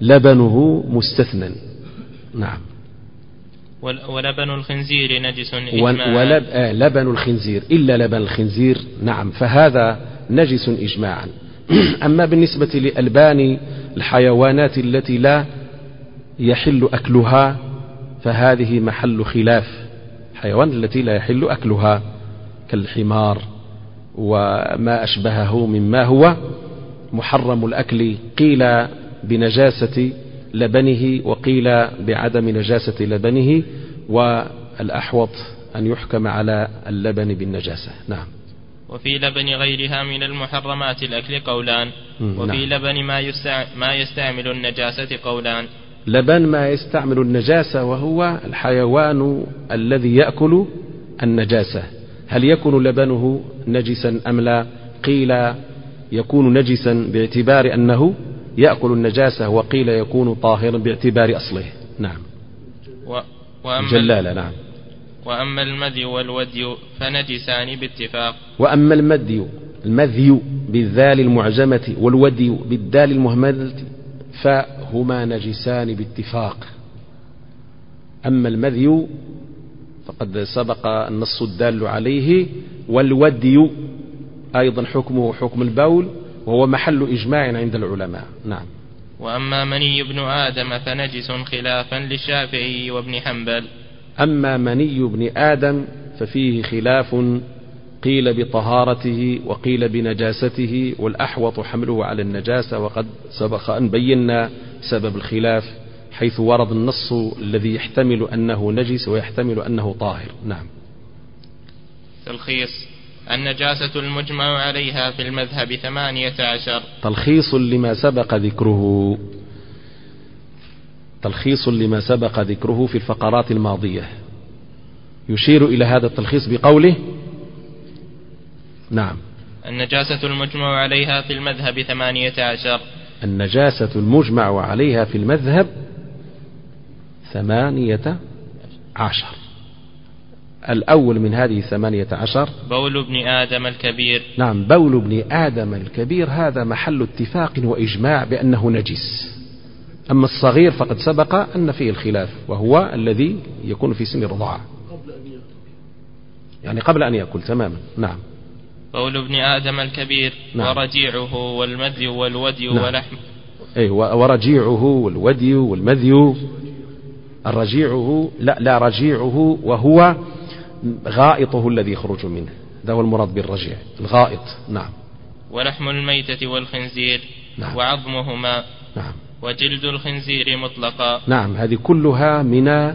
لبنه مستثنى. نعم. ولبن الخنزير نجس إجماعا ولب آه لبن الخنزير إلا لبن الخنزير. نعم. فهذا نجس إجماعا. (clears throat) أما بالنسبة لألبان الحيوانات التي لا يحل أكلها فهذه محل خلاف. حيوان التي لا يحل أكلها كالحمار وما أشبهه مما هو محرم الأكل. قيل بنجاسة لبنه وقيل بعدم نجاسة لبنه والأحوط أن يحكم على اللبن بالنجاسة. نعم. وفي لبن غيرها من المحرمات الأكل قولان. وفي نعم. لبن ما, ما يستعمل النجاسة قولان. لبن ما يستعمل النجاسة وهو الحيوان الذي يأكل النجاسة. هل يكون لبنه نجسا أم لا؟ قيل يكون نجسا باعتبار أنه يأكل النجاسة وقيل يكون طاهرا باعتبار أصله. نعم. و... وأما جلالة نعم. وأما المذي والودي فنجسان باتفاق. وأما المذي المذي بالذال المعجمة والودي بالدال المهملة فهما نجسان باتفاق. أما المذي فقد سبق النص الدال عليه والودي أيضا حكمه حكم البول وهو محل إجماع عند العلماء. نعم. وأما مني ابن آدم فنجس خلافا للشافعي وابن حنبل. أما مني ابن آدم ففيه خلاف قيل بطهارته وقيل بنجاسته والأحوط حمله على النجاسة وقد سبق أن بينا سبب الخلاف حيث ورد النص الذي يحتمل أنه نجس ويحتمل أنه طاهر. نعم. تلخيص النجاسة المجمع عليها في المذهب ثمانية عشر. تلخيص لما سبق ذكره. تلخيص لما سبق ذكره في الفقرات الماضية. يشير إلى هذا التلخيص بقوله نعم. النجاسة المجمع عليها في المذهب ثمانية عشر. النجاسة المجمع عليها في المذهب ثمانية عشر. الأول من هذه الثمانية عشر. بول ابن آدم الكبير. نعم بول ابن آدم الكبير. هذا محل اتفاق وإجماع بأنه نجس. أما الصغير فقد سبق أن فيه الخلاف وهو الذي يكون في سن الرضاعة. يعني قبل أن يأكل تماما. نعم. بول ابن آدم الكبير نعم. ورجيعه والمذي والودي نعم. ولحم. أي ورجيعه والودي والمذي. الرجيعه لا لا رجيعه وهو غائطه الذي يخرج منه. هذا هو المراد بالرجيع الغائط. نعم. ولحم الميتة والخنزير نعم. وعظمهما نعم. وجلد الخنزير مطلقا نعم هذه كلها من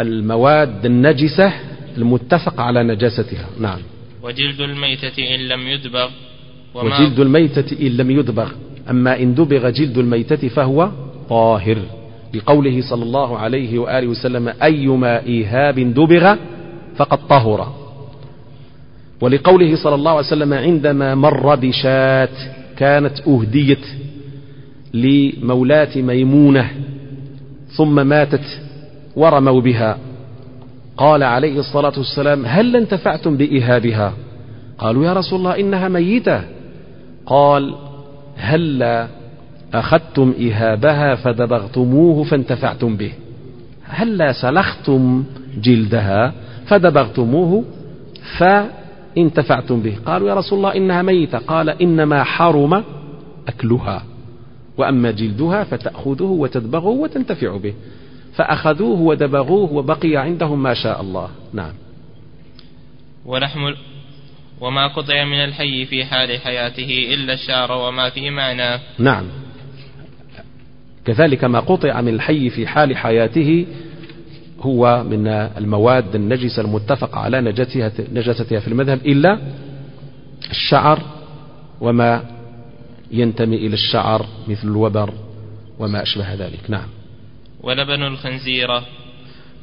المواد النجسة المتفق على نجاستها. نعم. وجلد الميتة إن لم يدبغ وما وجلد الميتة إن لم يدبغ. أما إن دبغ جلد الميتة فهو طاهر. لقوله صلى الله عليه وآله وسلم أيما إيهاب دبغ فقد طهر. ولقوله صلى الله عليه وسلم عندما مر بشاة كانت أهديت لمولاة ميمونة ثم ماتت ورموا بها. قال عليه الصلاة والسلام هل انتفعتم بإهابها قالوا يا رسول الله إنها ميتة. قال هل أخذتم إهابها فدبغتموه فانتفعتم به. هل سلختم جلدها فدبغتموه فانتفعتم به. قالوا يا رسول الله إنها ميتة. قال إنما حرم أكلها. وأما جلدها فتأخذه وتدبغه وتنتفع به. فأخذوه ودبغوه وبقي عندهم ما شاء الله. نعم. ولحم وما قطع من الحي في حال حياته إلا الشعر وما في معناه نعم. كذلك ما قطع من الحي في حال حياته هو من المواد النجسة المتفق على نجستها نجاستها في المذهب إلا الشعر وما ينتمي إلى الشعر مثل الوبر وما أشبه ذلك. نعم. ولبن الخنزيرة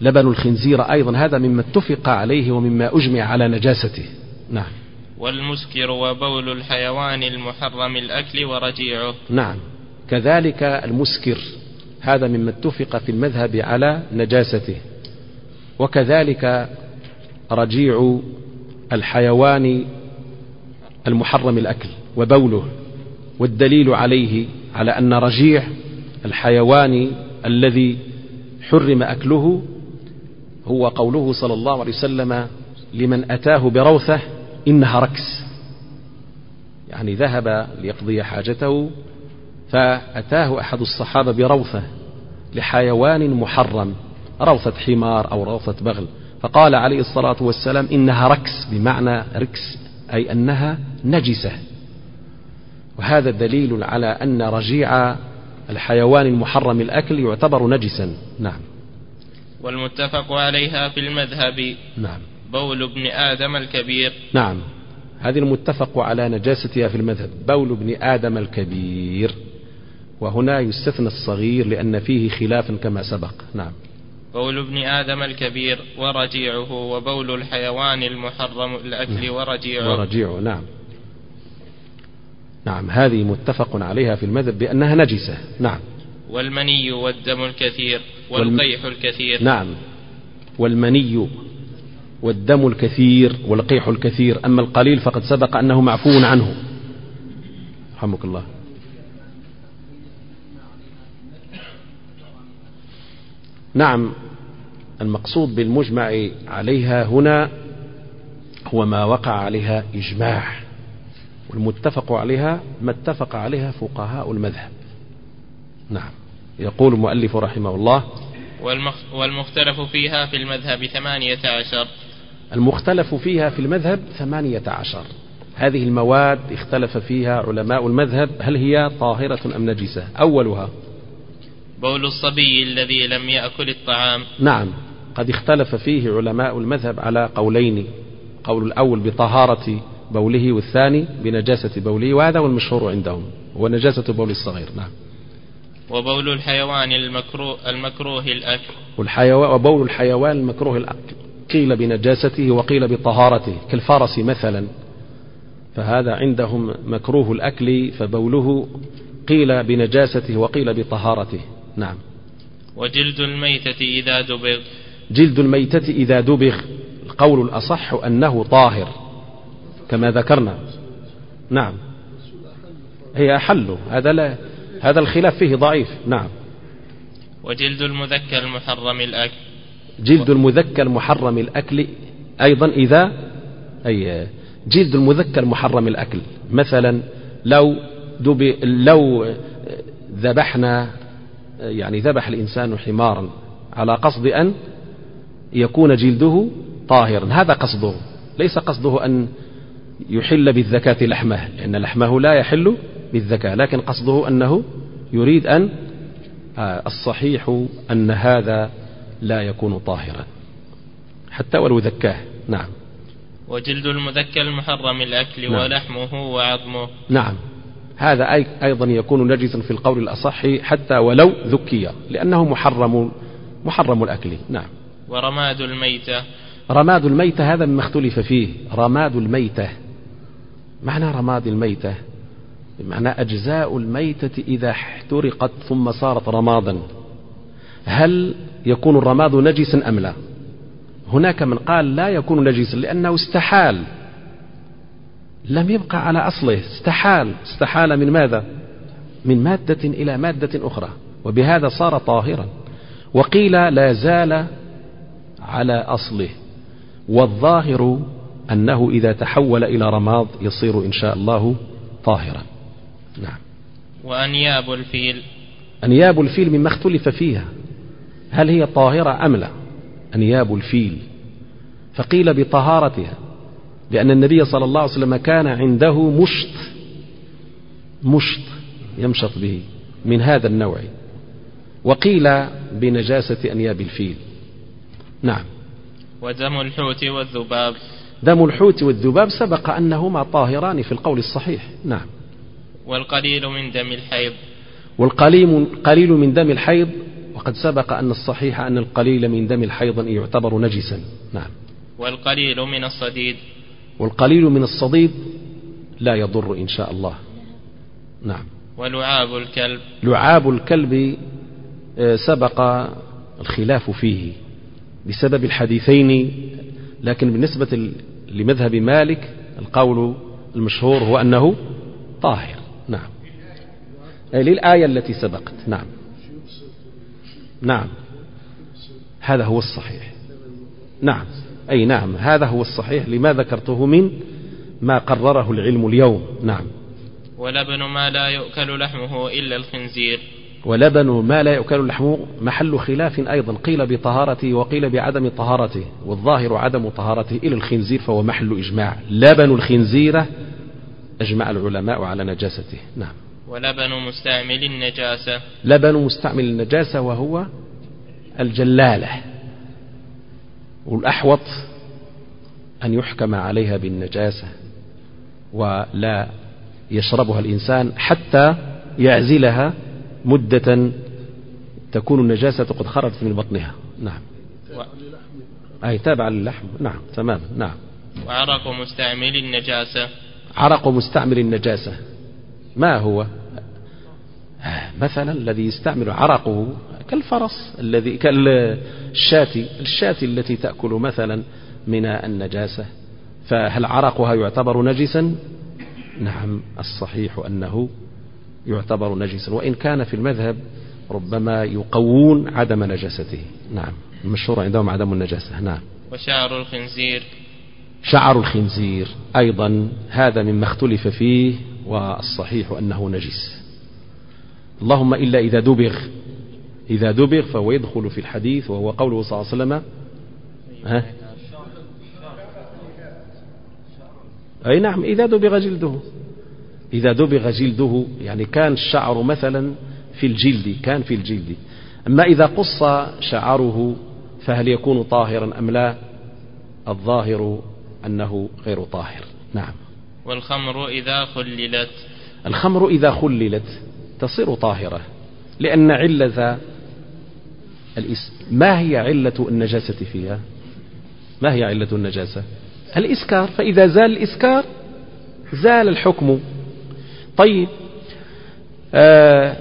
لبن الخنزير أيضا هذا مما اتفق عليه ومما أجمع على نجاسته. نعم. والمسكر وبول الحيوان المحرم الأكل ورجيعه. نعم. كذلك المسكر هذا مما اتفق في المذهب على نجاسته. وكذلك رجيع الحيوان المحرم الأكل وبوله. والدليل عليه على أن رجيع الحيوان الذي حرم أكله هو قوله صلى الله عليه وسلم لمن أتاه بروثة إنها ركس. يعني ذهب ليقضي حاجته فأتاه أحد الصحابة بروثة لحيوان محرم روثة حمار أو روثة بغل. فقال عليه الصلاة والسلام إنها ركس بمعنى ركس أي أنها نجسة. وهذا دليل على أن رجيع الحيوان المحرم الأكل يعتبر نجسا. نعم. والمتفق عليها في المذهب. نعم. بول ابن آدم الكبير. نعم. هذه المتفق على نجاستها في المذهب. بول ابن آدم الكبير. وهنا يستثنى الصغير لأن فيه خلافا كما سبق. نعم. بول ابن آدم الكبير ورجيعه وبول الحيوان المحرم الأكل ورجيعه. ورجيعه. نعم. نعم هذه متفق عليها في المذهب بأنها نجسة. نعم. والمني والدم الكثير والقيح الكثير. نعم. والمني والدم الكثير والقيح الكثير. أما القليل فقد سبق أنه معفو عنه. رحمك الله. نعم المقصود بالمجمع عليها هنا هو ما وقع عليها إجماع. والمتفق عليها ما اتفق عليها فقهاء المذهب. نعم. يقول المؤلف رحمه الله والمختلف فيها في المذهب ثمانية عشر. المختلف فيها في المذهب ثمانية عشر. هذه المواد اختلف فيها علماء المذهب هل هي طاهرة أم نجسة؟ أولها بول الصبي الذي لم يأكل الطعام. نعم. قد اختلف فيه علماء المذهب على قولين قول الأول بطهارة بوله والثاني بنجاسة بوله وهذا هو المشهور عندهم هو نجاسة بول الصغير نعم. وبول الحيوان المكروه, المكروه الأكل. والحيوان وبول الحيوان المكروه الأكل. قيل بنجاسته وقيل بطهارته كالفرس مثلا. فهذا عندهم مكروه الأكل فبوله قيل بنجاسته وقيل بطهارته نعم. وجلد الميتة إذا دبغ. جلد الميتة إذا دبغ القول الأصح أنه طاهر. كما ذكرنا. نعم. هي أحل. هذا لا هذا الخلاف فيه ضعيف. نعم. وجلد المذكر المحرم الأكل. جلد المذكر محرم الأكل أيضا إذا أي جلد المذكر محرم الأكل. مثلا لو دب لو ذبحنا يعني ذبح الإنسان حمارا على قصد أن يكون جلده طاهرا. هذا قصده. ليس قصده أن يحل بالذكاة لحمه لأن لحمه لا يحل بالذكاة لكن قصده أنه يريد أن آه، الصحيح أن هذا لا يكون طاهرا. حتى ولو ذكاه نعم. وجلد المذكر المحرم الأكل نعم. ولحمه وعظمه. نعم. هذا أيضا يكون نجسا في القول الأصح حتى ولو ذكي لأنه محرم محرم الأكل. نعم. ورماد الميتة. رماد الميتة هذا مما اختلف فيه. رماد الميتة. معنى رماد الميتة؟ بمعنى أجزاء الميتة إذا احترقت ثم صارت رمادا. هل يكون الرماد نجسا أم لا؟ هناك من قال لا يكون نجسا لأنه استحال. لم يبقى على أصله. استحال. استحال من ماذا؟ من مادة إلى مادة أخرى. وبهذا صار طاهرا. وقيل لا زال على أصله. والظاهر أنه إذا تحول إلى رماد يصير إن شاء الله طاهرا. نعم. وأنياب الفيل. أنياب الفيل مما اختلف فيها. هل هي طاهرة أم لا؟ أنياب الفيل. فقيل بطهارتها لأن النبي صلى الله عليه وسلم كان عنده مشط مشط يمشط به من هذا النوع. وقيل بنجاسة أنياب الفيل. نعم. ودم الحوت والذباب. دم الحوت والذباب سبق أنهما طاهران في القول الصحيح. نعم. والقليل من دم الحيض. والقليل قليل من دم الحيض وقد سبق أن الصحيح أن القليل من دم الحيض يعتبر نجسا. نعم. والقليل من الصديد. والقليل من الصديد لا يضر إن شاء الله. نعم. ولعاب الكلب. لعاب الكلب آه، سبق الخلاف فيه بسبب الحديثين لكن بالنسبة لمذهب مالك القول المشهور هو أنه طاهر. نعم. أي للآية التي سبقت. نعم. نعم. هذا هو الصحيح. نعم. أي نعم. هذا هو الصحيح لما ذكرته من ما قرره العلم اليوم. نعم. ولبن ما لا يؤكل لحمه إلا الخنزير. ولبن ما لا يؤكل لحمه محل خلاف أيضا. قيل بطهارته وقيل بعدم طهارته والظاهر عدم طهارته إلى الخنزير فهو محل إجماع. لبن الخنزيرة أجمع العلماء على نجاسته. نعم. ولبن مستعمل النجاسة. لبن مستعمل النجاسة وهو الجلالة. والأحوط أن يحكم عليها بالنجاسة ولا يشربها الإنسان حتى يعزلها مدة تكون النجاسة قد خرجت من بطنها. نعم. و... أي تابع للحم. نعم. تمام. نعم. وعرق مستعمل النجاسة. عرق مستعمل النجاسة. ما هو؟ مثلا الذي يستعمل عرقه كالفرس الذي كالشاة الشاة التي تأكل مثلا من النجاسة. فهل عرقها يعتبر نجسا؟ نعم. الصحيح أنه يعتبر نجسا. وإن كان في المذهب ربما يقوون عدم نجاسته. نعم. المشهور عندهم عدم النجاسة. نعم. وشعر الخنزير. شعر الخنزير أيضا. هذا مما اختلف فيه والصحيح أنه نجس. اللهم إلا إذا دبغ. إذا دبغ فهو يدخل في الحديث وهو قوله صلى الله عليه وسلم. ها؟ أي نعم. إذا دبغ جلده. إذا دبغ جلده يعني كان الشعر مثلا في الجلد كان في الجلد. أما إذا قص شعره فهل يكون طاهرا أم لا؟ الظاهر أنه غير طاهر. نعم. والخمر إذا خللت؟ الخمر إذا خللت تصير طاهرة لأن علة الإس... ما هي علة النجاسة فيها؟ ما هي علة النجاسة؟ الإسكار. فإذا زال الإسكار زال الحكم. طيب آه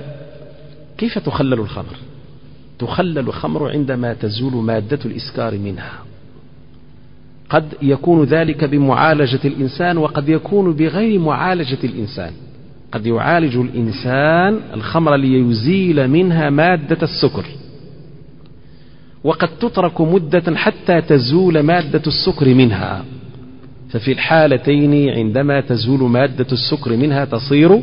كيف تخلل الخمر؟ تخلل الخمر عندما تزول مادة الإسكار منها. قد يكون ذلك بمعالجة الإنسان وقد يكون بغير معالجة الإنسان. قد يعالج الإنسان الخمر ليزيل منها مادة السكر. وقد تترك مدة حتى تزول مادة السكر منها. ففي الحالتين عندما تزول مادة السكر منها تصير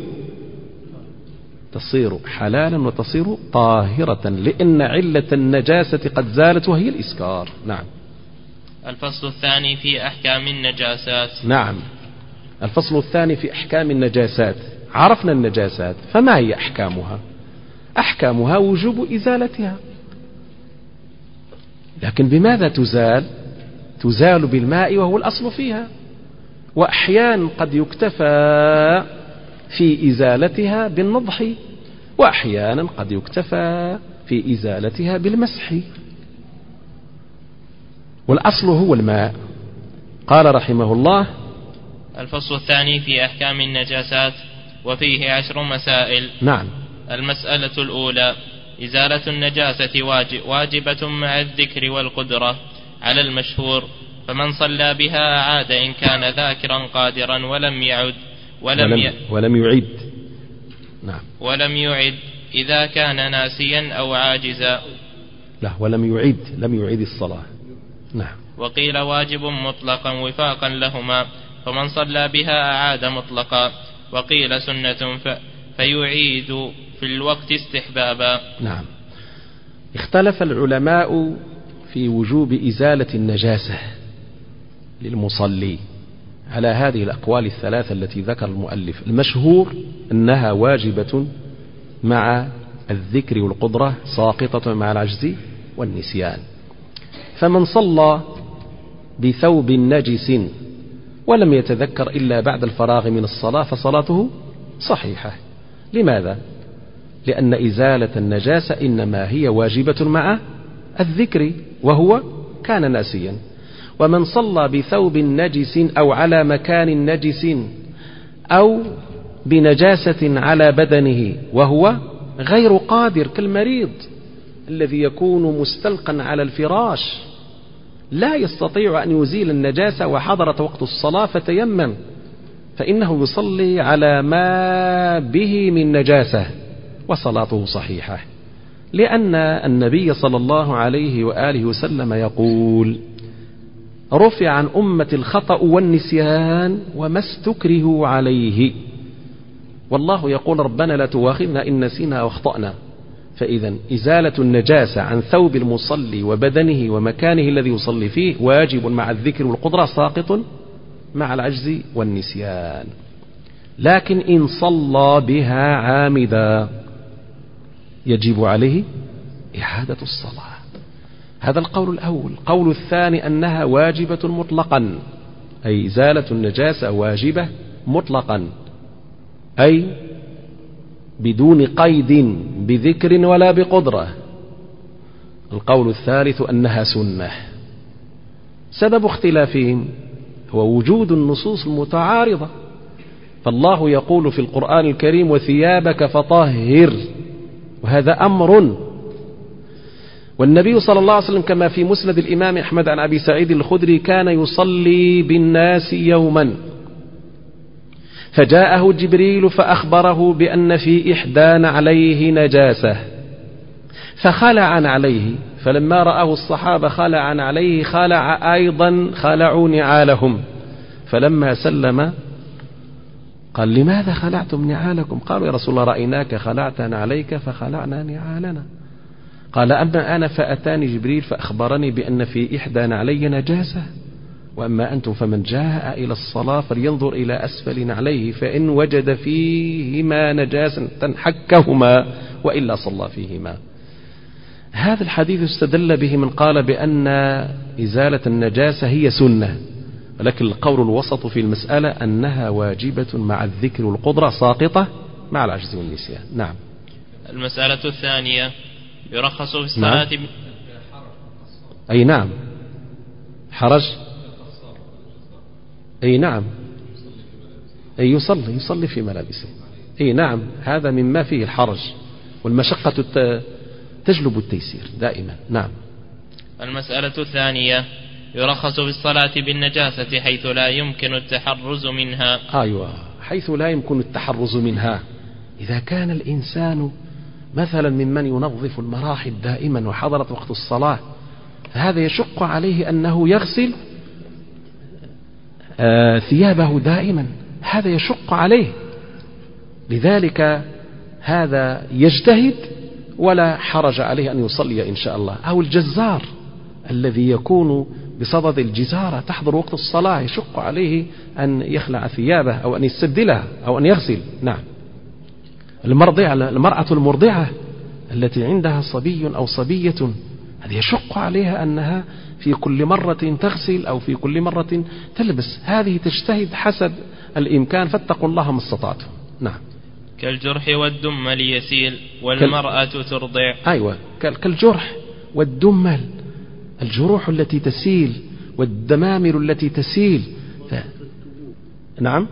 تصير حلالا وتصير طاهرة لأن علة النجاسة قد زالت وهي الإسكار. نعم. الفصل الثاني في أحكام النجاسات. نعم. الفصل الثاني في أحكام النجاسات. عرفنا النجاسات فما هي أحكامها؟ أحكامها وجوب إزالتها. لكن بماذا تزال؟ تزال بالماء وهو الأصل فيها. وأحيانا قد يكتفى في إزالتها بالنضح وأحيانا قد يكتفى في إزالتها بالمسح. والأصل هو الماء. قال رحمه الله الفصل الثاني في أحكام النجاسات وفيه عشر مسائل. نعم. المسألة الأولى إزالة النجاسة واجبة مع الذكر والقدرة. على المشهور فمن صلى بها أعاد إن كان ذاكرا قادرا ولم يعد ولم, ولم, ي... ولم يعد. نعم. ولم يعد إذا كان ناسيا أو عاجزا. لا ولم يعد لم يعيد الصلاة. نعم. وقيل واجب مطلقا وفاقا لهما فمن صلى بها أعاد مطلقا. وقيل سنة ف... فيعيد في الوقت استحبابا. نعم. اختلف العلماء في وجوب إزالة النجاسة للمصلي على هذه الأقوال الثلاثة التي ذكر المؤلف. المشهور أنها واجبة مع الذكر والقدرة ساقطة مع العجز والنسيان. فمن صلى بثوب نجس ولم يتذكر إلا بعد الفراغ من الصلاة فصلاته صحيحة. لماذا؟ لأن إزالة النجاسة إنما هي واجبة مع الذكر وهو كان ناسيا. ومن صلى بثوب نجس أو على مكان نجس أو بنجاسة على بدنه وهو غير قادر كالمريض الذي يكون مستلقا على الفراش. لا يستطيع أن يزيل النجاسة وحضرت وقت الصلاة فتيمم فإنه يصلي على ما به من نجاسة وصلاته صحيحة. لأن النبي صلى الله عليه وآله وسلم يقول رفع عن أمة الخطأ والنسيان وما استكرهوا عليه. والله يقول ربنا لا تواخذنا إن نسينا وأخطأنا. فإذا إزالة النجاسة عن ثوب المصلي وبدنه ومكانه الذي يصلي فيه واجب مع الذكر والقدرة ساقط مع العجز والنسيان. لكن إن صلى بها عامدا. يجب عليه إعادة الصلاة. هذا القول الأول. القول الثاني أنها واجبة مطلقا أي إزالة النجاسة واجبة مطلقا أي بدون قيد بذكر ولا بقدرة. القول الثالث أنها سنة. سبب اختلافهم هو وجود النصوص المتعارضة. فالله يقول في القرآن الكريم وثيابك فطهر. وهذا أمر. والنبي صلى الله عليه وسلم كما في مسند الإمام أحمد عن أبي سعيد الخدري كان يصلي بالناس يوما. فجاءه جبريل فأخبره بأن في إحدى عليه نجاسة. فخلع عليه. فلما رآه الصحابة خلع عليه خلع أيضا خلعوا نعالهم. فلما سلم قال لماذا خلعتم نعالكم? قالوا يا رسول الله رأيناك خلعت عليك فخلعنا نعالنا. قال أما أنا فأتاني جبريل فأخبرني بأن في إحدى علي نجاسة. وأما أنتم فمن جاء إلى الصلاة فلينظر إلى أسفل عليه فإن وجد فيهما نجاسة حكهما وإلا صلى فيهما. هذا الحديث استدل به من قال بأن إزالة النجاسة هي سنة. ولكن القول الوسط في المسألة أنها واجبة مع الذكر والقدرة ساقطة مع العجز والنسيان. نعم. المسألة الثانية يرخص في الصلاة نعم. أي نعم. حرج؟ أي نعم. أي يصلي يصلي في ملابسه. أي نعم هذا مما فيه الحرج والمشقة تجلب التيسير دائما. نعم. المسألة الثانية يرخص في الصلاة بالنجاسة حيث لا يمكن التحرز منها. أيوة حيث لا يمكن التحرز منها. إذا كان الإنسان مثلا ممن ينظف المراحل دائما وحضرت وقت الصلاة هذا يشق عليه أنه يغسل آه، ثيابه دائما. هذا يشق عليه. لذلك هذا يجتهد ولا حرج عليه أن يصلي إن شاء الله. أو الجزار الذي يكون بصدد الجزارة تحضر وقت الصلاة يشق عليه أن يخلع ثيابه أو أن يستبدلها أو أن يغسل. نعم. المرضعة المرأة المرضعة التي عندها صبي أو صبية هذه يشق عليها أنها في كل مرة تغسل أو في كل مرة تلبس. هذه تجتهد حسب الإمكان فاتقوا الله ما استطعتم. نعم. كالجرح والدمل يسيل والمرأة ترضع. أيوة. كالجرح والدمل. الجروح التي تسيل والدمامل التي تسيل. ف... نعم.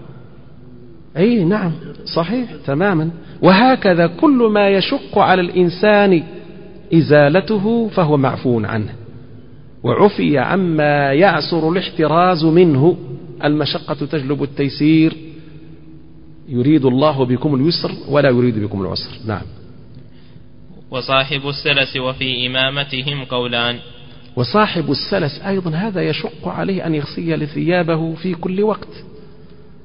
أي نعم صحيح تماما. وهكذا كل ما يشق على الإنسان إزالته فهو معفو عنه. وعفي عما يعسر الاحتراز منه. المشقة تجلب التيسير. يريد الله بكم اليسر ولا يريد بكم العسر. نعم. وصاحب السلس وفي إمامتهم قولان وصاحب السلس أيضا هذا يشق عليه أن يغسل ثيابه في كل وقت.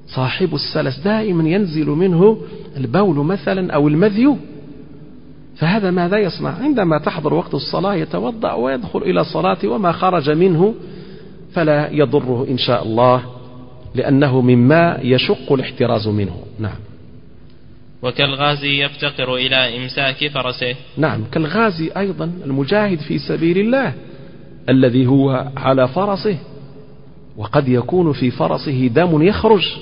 صاحب السلس دائما ينزل منه البول مثلا أو المذي فهذا ماذا يصنع؟ عندما تحضر وقت الصلاة يتوضأ ويدخل إلى الصلاة وما خرج منه فلا يضره إن شاء الله لأنه مما يشق الاحتراز منه. نعم. وكالغازي يفتقر إلى إمساك فرسه. نعم كالغازي أيضا المجاهد في سبيل الله الذي هو على فرسه وقد يكون في فرسه دم يخرج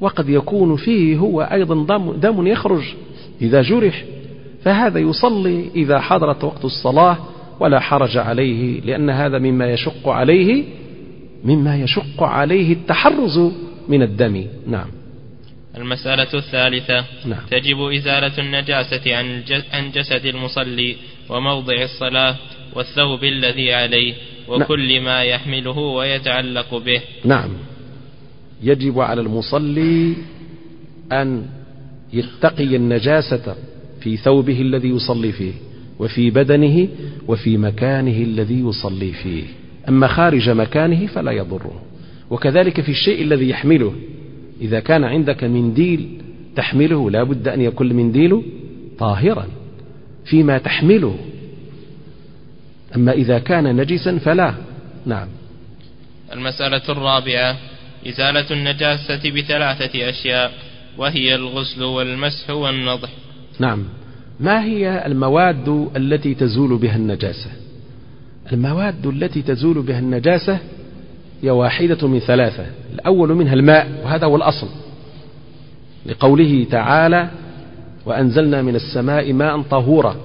وقد يكون فيه هو أيضا دم, دم يخرج إذا جرح فهذا يصلي إذا حضرت وقت الصلاة ولا حرج عليه لأن هذا مما يشق عليه مما يشق عليه التحرز من الدم. نعم. المسألة الثالثة. نعم. تجب إزالة النجاسة عن جسد المصلي وموضع الصلاة. والثوب الذي عليه وكل نعم. ما يحمله ويتعلق به. نعم. يجب على المصلي أن يتقي النجاسة في ثوبه الذي يصلي فيه وفي بدنه وفي مكانه الذي يصلي فيه. أما خارج مكانه فلا يضره. وكذلك في الشيء الذي يحمله. إذا كان عندك منديل تحمله لا بد أن يكون المنديل طاهرا. فيما تحمله أما إذا كان نجسا فلا. نعم. المسألة الرابعة إزالة النجاسة بثلاثة أشياء وهي الغسل والمسح والنضح. نعم. ما هي المواد التي تزول بها النجاسة؟ المواد التي تزول بها النجاسة هي واحدة من ثلاثة. الأول منها الماء وهذا هو الأصل. لقوله تعالى وأنزلنا من السماء ماء طهورا.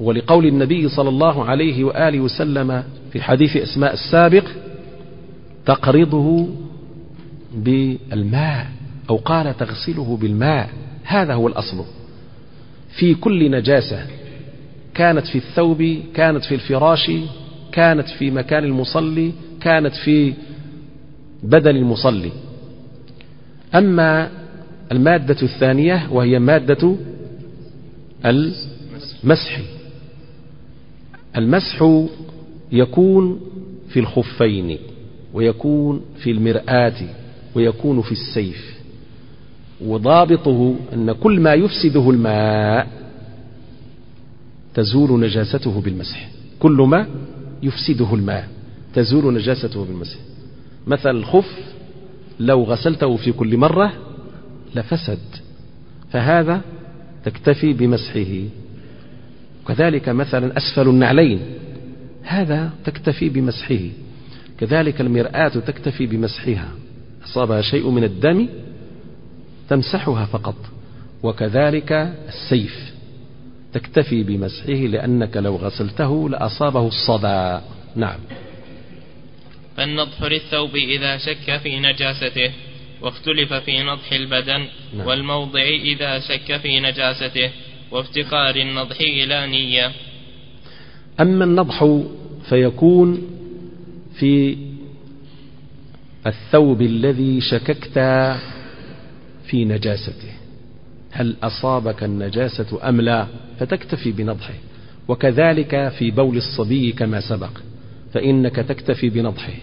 ولقول النبي صلى الله عليه وآله وسلم في حديث أسماء السابق تقرضه بالماء أو قال تغسله بالماء. هذا هو الأصل. في كل نجاسة كانت في الثوب كانت في الفراش كانت في مكان المصلي كانت في بدن المصلي. أما المادة الثانية وهي مادة المسح. المسح يكون في الخفين ويكون في المرآة ويكون في السيف. وضابطه أن كل ما يفسده الماء تزول نجاسته بالمسح. كل ما يفسده الماء تزول نجاسته بالمسح. مثل الخف لو غسلته في كل مرة لفسد. فهذا تكتفي بمسحه. كذلك مثلا أسفل النعلين. هذا تكتفي بمسحه. كذلك المرآة تكتفي بمسحها. أصابها شيء من الدم تمسحها فقط. وكذلك السيف تكتفي بمسحه لأنك لو غسلته لأصابه الصدى. نعم. فالنضح للثوب إذا شك في نجاسته واختلف في نضح البدن نعم. والموضع إذا شك في نجاسته. وافتقار النضح إلى نية. أما النضح فيكون في الثوب الذي شككت في نجاسته. هل أصابك النجاسة أم لا؟ فتكتفي بنضحه. وكذلك في بول الصبي كما سبق فإنك تكتفي بنضحه.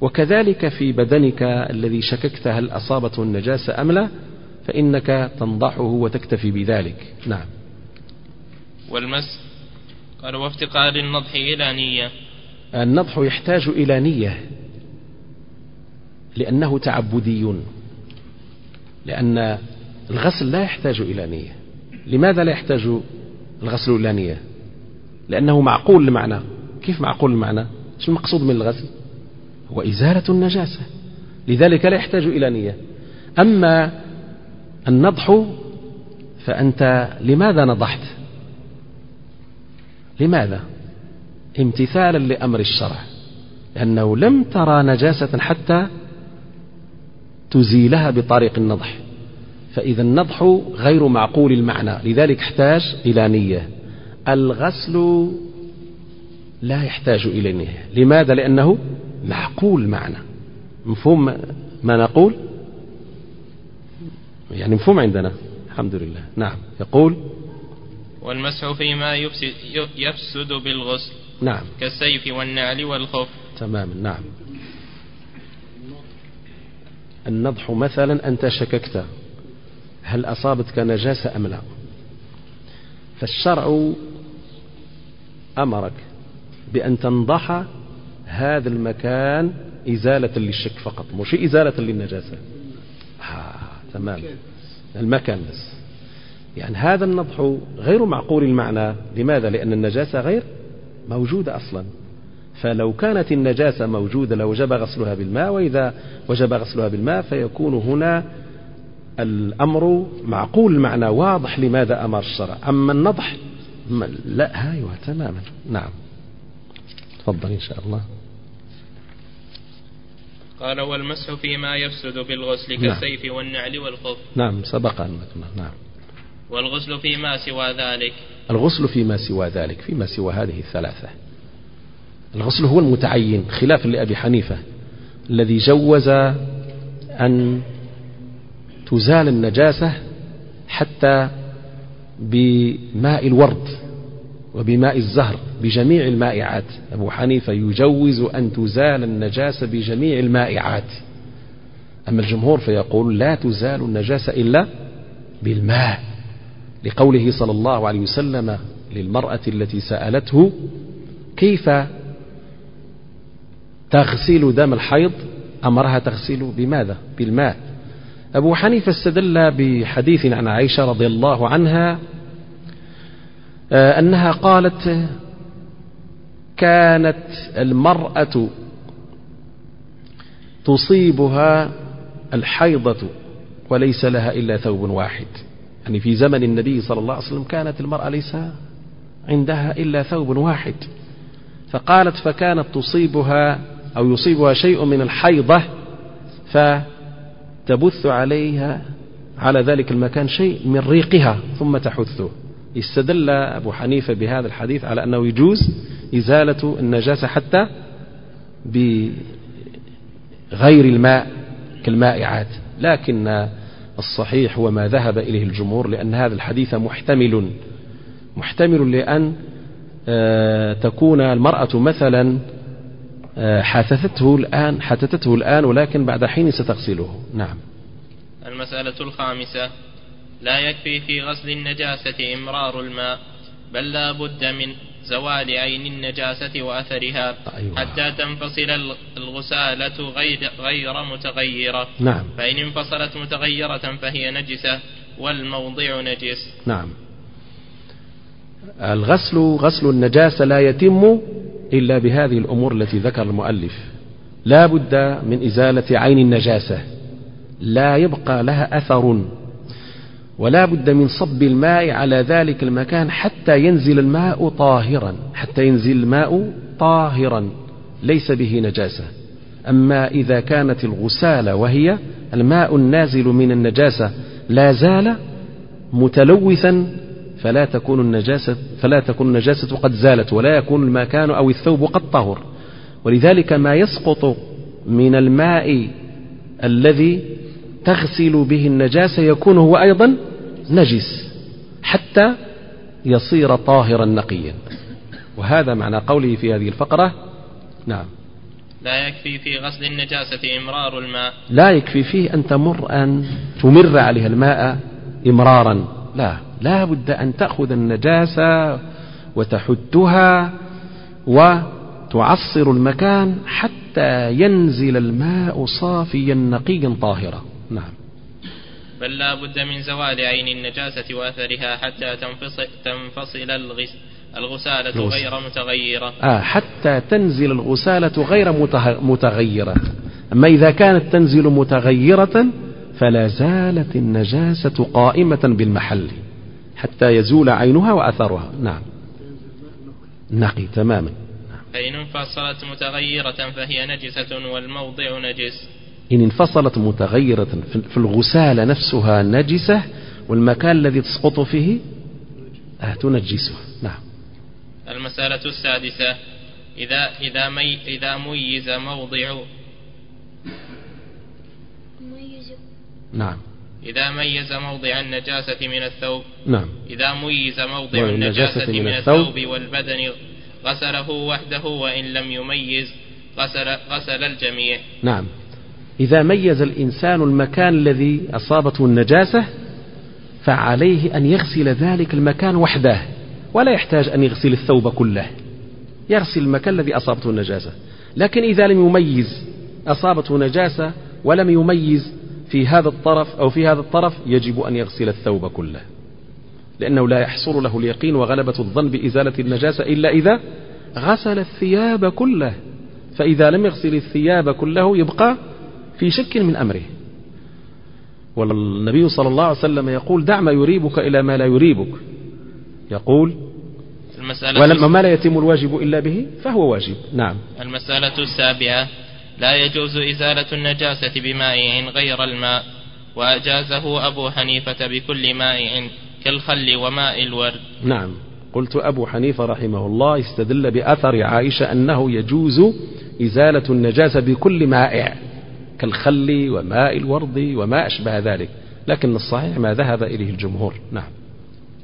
وكذلك في بدنك الذي شككت هل أصابته النجاسة أم لا؟ فإنك تنضحه وتكتفي بذلك. نعم. والمس قال وافتقار النضح إلى نية. النضح يحتاج إلى نية. لأنه تعبدي. لأن الغسل لا يحتاج إلى نية. لماذا لا يحتاج الغسل إلى نية؟ لأنه معقول المعنى. كيف معقول المعنى؟ شو المقصود من الغسل؟ هو إزالة النجاسة. لذلك لا يحتاج إلى نية. أما النضح فأنت لماذا نضحت؟ لماذا؟ امتثالا لأمر الشرع لأنه لم ترى نجاسة حتى تزيلها بطريق النضح. فإذا النضح غير معقول المعنى لذلك احتاج إلى نية. الغسل لا يحتاج إلى نية. لماذا؟ لأنه معقول معنى. مفهوم ما نقول؟ يعني مفهوم عندنا. الحمد لله. نعم. يقول والمسح فيما يفسد, يفسد بالغسل نعم. كالسيف والنعل والخف. تماما نعم. النضح مثلا أنت شككت. هل أصابتك نجاسة أم لا؟ فالشرع أمرك بأن تنضح هذا المكان إزالة للشك فقط مش إزالة للنجاسة. آه. تمام. المكان بس يعني هذا النضح غير معقول المعنى. لماذا؟ لأن النجاسة غير موجودة أصلا. فلو كانت النجاسة موجودة لوجب غسلها بالماء وإذا وجب غسلها بالماء فيكون هنا الأمر معقول المعنى واضح لماذا أمر الشرع. أما النضح لا أيوة تماما. نعم. تفضل إن شاء الله. قال والمسح فيما يفسد بالغسل نعم. كالسيف نعم. والنعل والخف. نعم سبق أن نعم. والغسل فيما سوى ذلك. الغسل فيما سوى ذلك فيما سوى هذه الثلاثة. الغسل هو المتعين خلافا لأبي حنيفة الذي جوز أن تزال النجاسة حتى بماء الورد. وبماء الزهر بجميع المائعات. أبو حنيفة يجوز أن تزال النجاسة بجميع المائعات. أما الجمهور فيقول لا تزال النجاسة إلا بالماء لقوله صلى الله عليه وسلم للمرأة التي سألته كيف تغسل دم الحيض؟ أمرها تغسل بماذا؟ بالماء. أبو حنيفة استدل بحديث عن عائشة رضي الله عنها أنها قالت كانت المرأة تصيبها الحيضة وليس لها إلا ثوب واحد. يعني في زمن النبي صلى الله عليه وسلم كانت المرأة ليس عندها إلا ثوب واحد. فقالت فكانت تصيبها أو يصيبها شيء من الحيضة فتبث عليها على ذلك المكان شيء من ريقها ثم تحثه. استدل أبو حنيفة بهذا الحديث على أنه يجوز إزالة النجاسة حتى بغير الماء كالمائعات. لكن الصحيح هو ما ذهب إليه الجمهور لأن هذا الحديث محتمل محتمل لأن آه، تكون المرأة مثلا آه، حاثثته الآن حاثثته الآن ولكن بعد حين ستغسله. نعم. المسألة الخامسة. لا يكفي في غسل النجاسة إمرار الماء بل لا بد من زوال عين النجاسة وأثرها أيوة. حتى تنفصل الغسالة غير, غير متغيرة. نعم. فإن انفصلت متغيرة فهي نجسة والموضع نجس. نعم. الغسل غسل النجاسة لا يتم إلا بهذه الأمور التي ذكر المؤلف. لا بد من إزالة عين النجاسة. لا يبقى لها أثر ولا بد من صب الماء على ذلك المكان حتى ينزل الماء طاهرا حتى ينزل الماء طاهرا ليس به نجاسة. أما إذا كانت الغسالة وهي الماء النازل من النجاسة لا زال متلوثا فلا تكون النجاسة فلا تكون النجاسة قد زالت ولا يكون المكان أو الثوب قد طهر. ولذلك ما يسقط من الماء الذي تغسل به النجاسة يكون هو أيضا نجس حتى يصير طاهرا نقيا. وهذا معنى قوله في هذه الفقرة. نعم. لا يكفي في غسل النجاسة إمرار الماء. لا يكفي فيه أن تمر أن تمر عليها الماء إمرارا. لا لا بد أن تأخذ النجاسة وتحتها وتعصر المكان حتى ينزل الماء صافيا نقيا طاهرا. نعم. بل لا بد من زوال عين النجاسة وأثرها حتى تنفصل, تنفصل الغس الغسالة غير متغيرة. آه حتى تنزل الغسالة غير متغيرة. أما إذا كانت تنزل متغيرة فلا زالت النجاسة قائمة بالمحل حتى يزول عينها وأثرها. نعم. نقي تماما. فإن انفصلت متغيرة فهي نجسة والموضع نجس. إن انفصلت متغيرة في الغسالة نفسها نجسة والمكان الذي تسقط فيه آه تنجسه. نعم. المسألة السادسة إذا إذا مي إذا ميز موضع. نعم. إذا ميز موضع النجاسة من الثوب. نعم. إذا ميز موضع النجاسة من الثوب والبدن غسله وحده وإن لم يميز غسل, غسل الجميع. نعم. إذا ميز الإنسان المكان الذي أصابته النجاسة فعليه أن يغسل ذلك المكان وحده ولا يحتاج أن يغسل الثوب كله. يغسل المكان الذي أصابته النجاسة. لكن إذا لم يميز أصابته نجاسة ولم يميز في هذا الطرف أو في هذا الطرف يجب أن يغسل الثوب كله. لأنه لا يحصل له اليقين وغلبة الظن بإزالة النجاسة إلا إذا غسل الثياب كله. فإذا لم يغسل الثياب كله يبقى في شك من أمره. والنبي صلى الله عليه وسلم يقول دع ما يريبك إلى ما لا يريبك. يقول المسألة ولما ما لا يتم الواجب إلا به فهو واجب. نعم. المسألة السابعة لا يجوز إزالة النجاسة بمائع غير الماء وأجازه أبو حنيفة بكل مائع كالخل وماء الورد. نعم. قلت أبو حنيفة رحمه الله استدل بأثر عائشة أنه يجوز إزالة النجاسة بكل مائع. كالخل وماء الورد وما أشبه ذلك لكن الصحيح ما ذهب إليه الجمهور. نعم.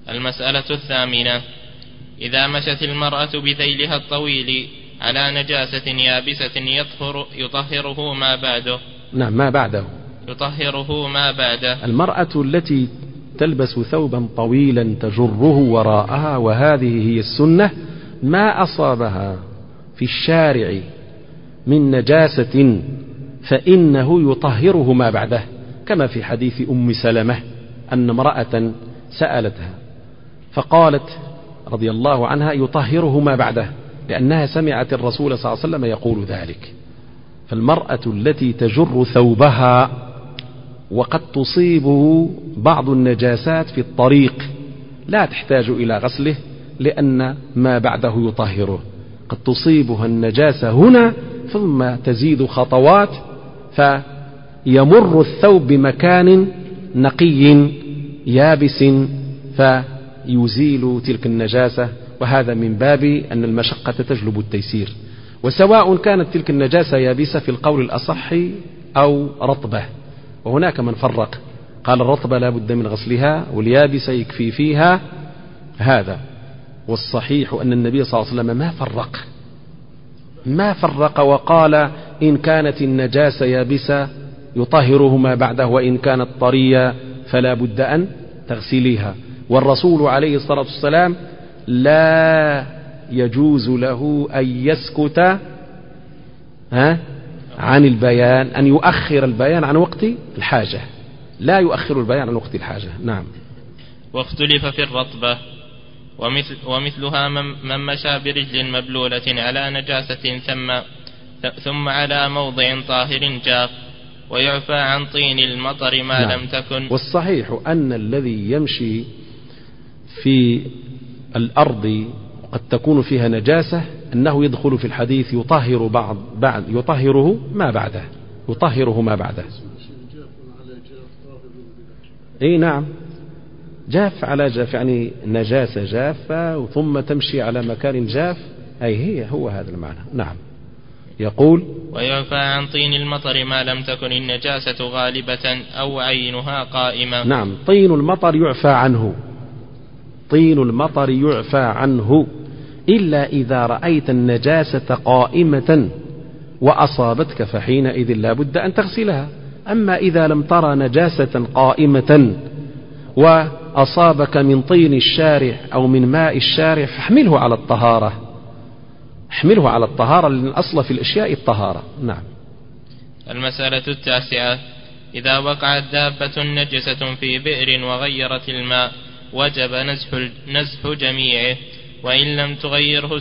المسألة الثامنة. إذا مشت المرأة بذيلها الطويل على نجاسة يابسة يطهر يطهره ما بعده. نعم ما بعده. يطهره ما بعده. المرأة التي تلبس ثوبا طويلا تجره وراءها وهذه هي السنة ما أصابها في الشارع من نجاسة فإنه يطهره ما بعده كما في حديث أم سلمة أن امرأة سألتها فقالت رضي الله عنها يطهره ما بعده لأنها سمعت الرسول صلى الله عليه وسلم يقول ذلك. فالمرأة التي تجر ثوبها وقد تصيبه بعض النجاسات في الطريق لا تحتاج إلى غسله لأن ما بعده يطهره. قد تصيبها النجاسة هنا ثم تزيد خطوات فيمر الثوب بمكان نقي يابس فيزيل تلك النجاسة وهذا من باب أن المشقة تجلب التيسير. وسواء كانت تلك النجاسة يابسة في القول الأصح أو رطبة وهناك من فرق. قال الرطبة لا بد من غسلها واليابسة يكفي فيها هذا. والصحيح أن النبي صلى الله عليه وسلم ما فرق ما فرق وقال إن كانت النجاسة يابسة يطهره ما بعده وإن كانت طرية فلا بد أن تغسليها. والرسول عليه الصلاة والسلام لا يجوز له أن يسكت ها عن البيان أن يؤخر البيان عن وقت الحاجة. لا يؤخر البيان عن وقت الحاجة. نعم. واختلف في الرطبة ومثل ومثلها من مشى برجل مبلولة على نجاسة ثم ثم على موضع طاهر جاف ويعفى عن طين المطر ما نعم. لم تكن. والصحيح أن الذي يمشي في الأرض قد تكون فيها نجاسة أنه يدخل في الحديث يطهر بعض بعد يطهره ما بعده يطهره ما بعده. إي نعم. جاف على جاف يعني نجاسة جافة ثم تمشي على مكان جاف أي هي هو هذا المعنى. نعم. يقول ويعفى عن طين المطر ما لم تكن النجاسة غالبة أو عينها قائمة. نعم طين المطر يعفى عنه. طين المطر يعفى عنه. إلا إذا رأيت النجاسة قائمة وأصابتك فحينئذ لا بد أن تغسلها. أما إذا لم ترى نجاسة قائمة وأصابك من طين الشارع أو من ماء الشارع فاحمله على الطهارة. احمله على الطهارة لأن الأصل في الأشياء الطهارة. نعم. المسألة التاسعة إذا وقعت دابة نجسة في بئر وغيرت الماء وجب نزح, نزح جميعه وإن لم تغيره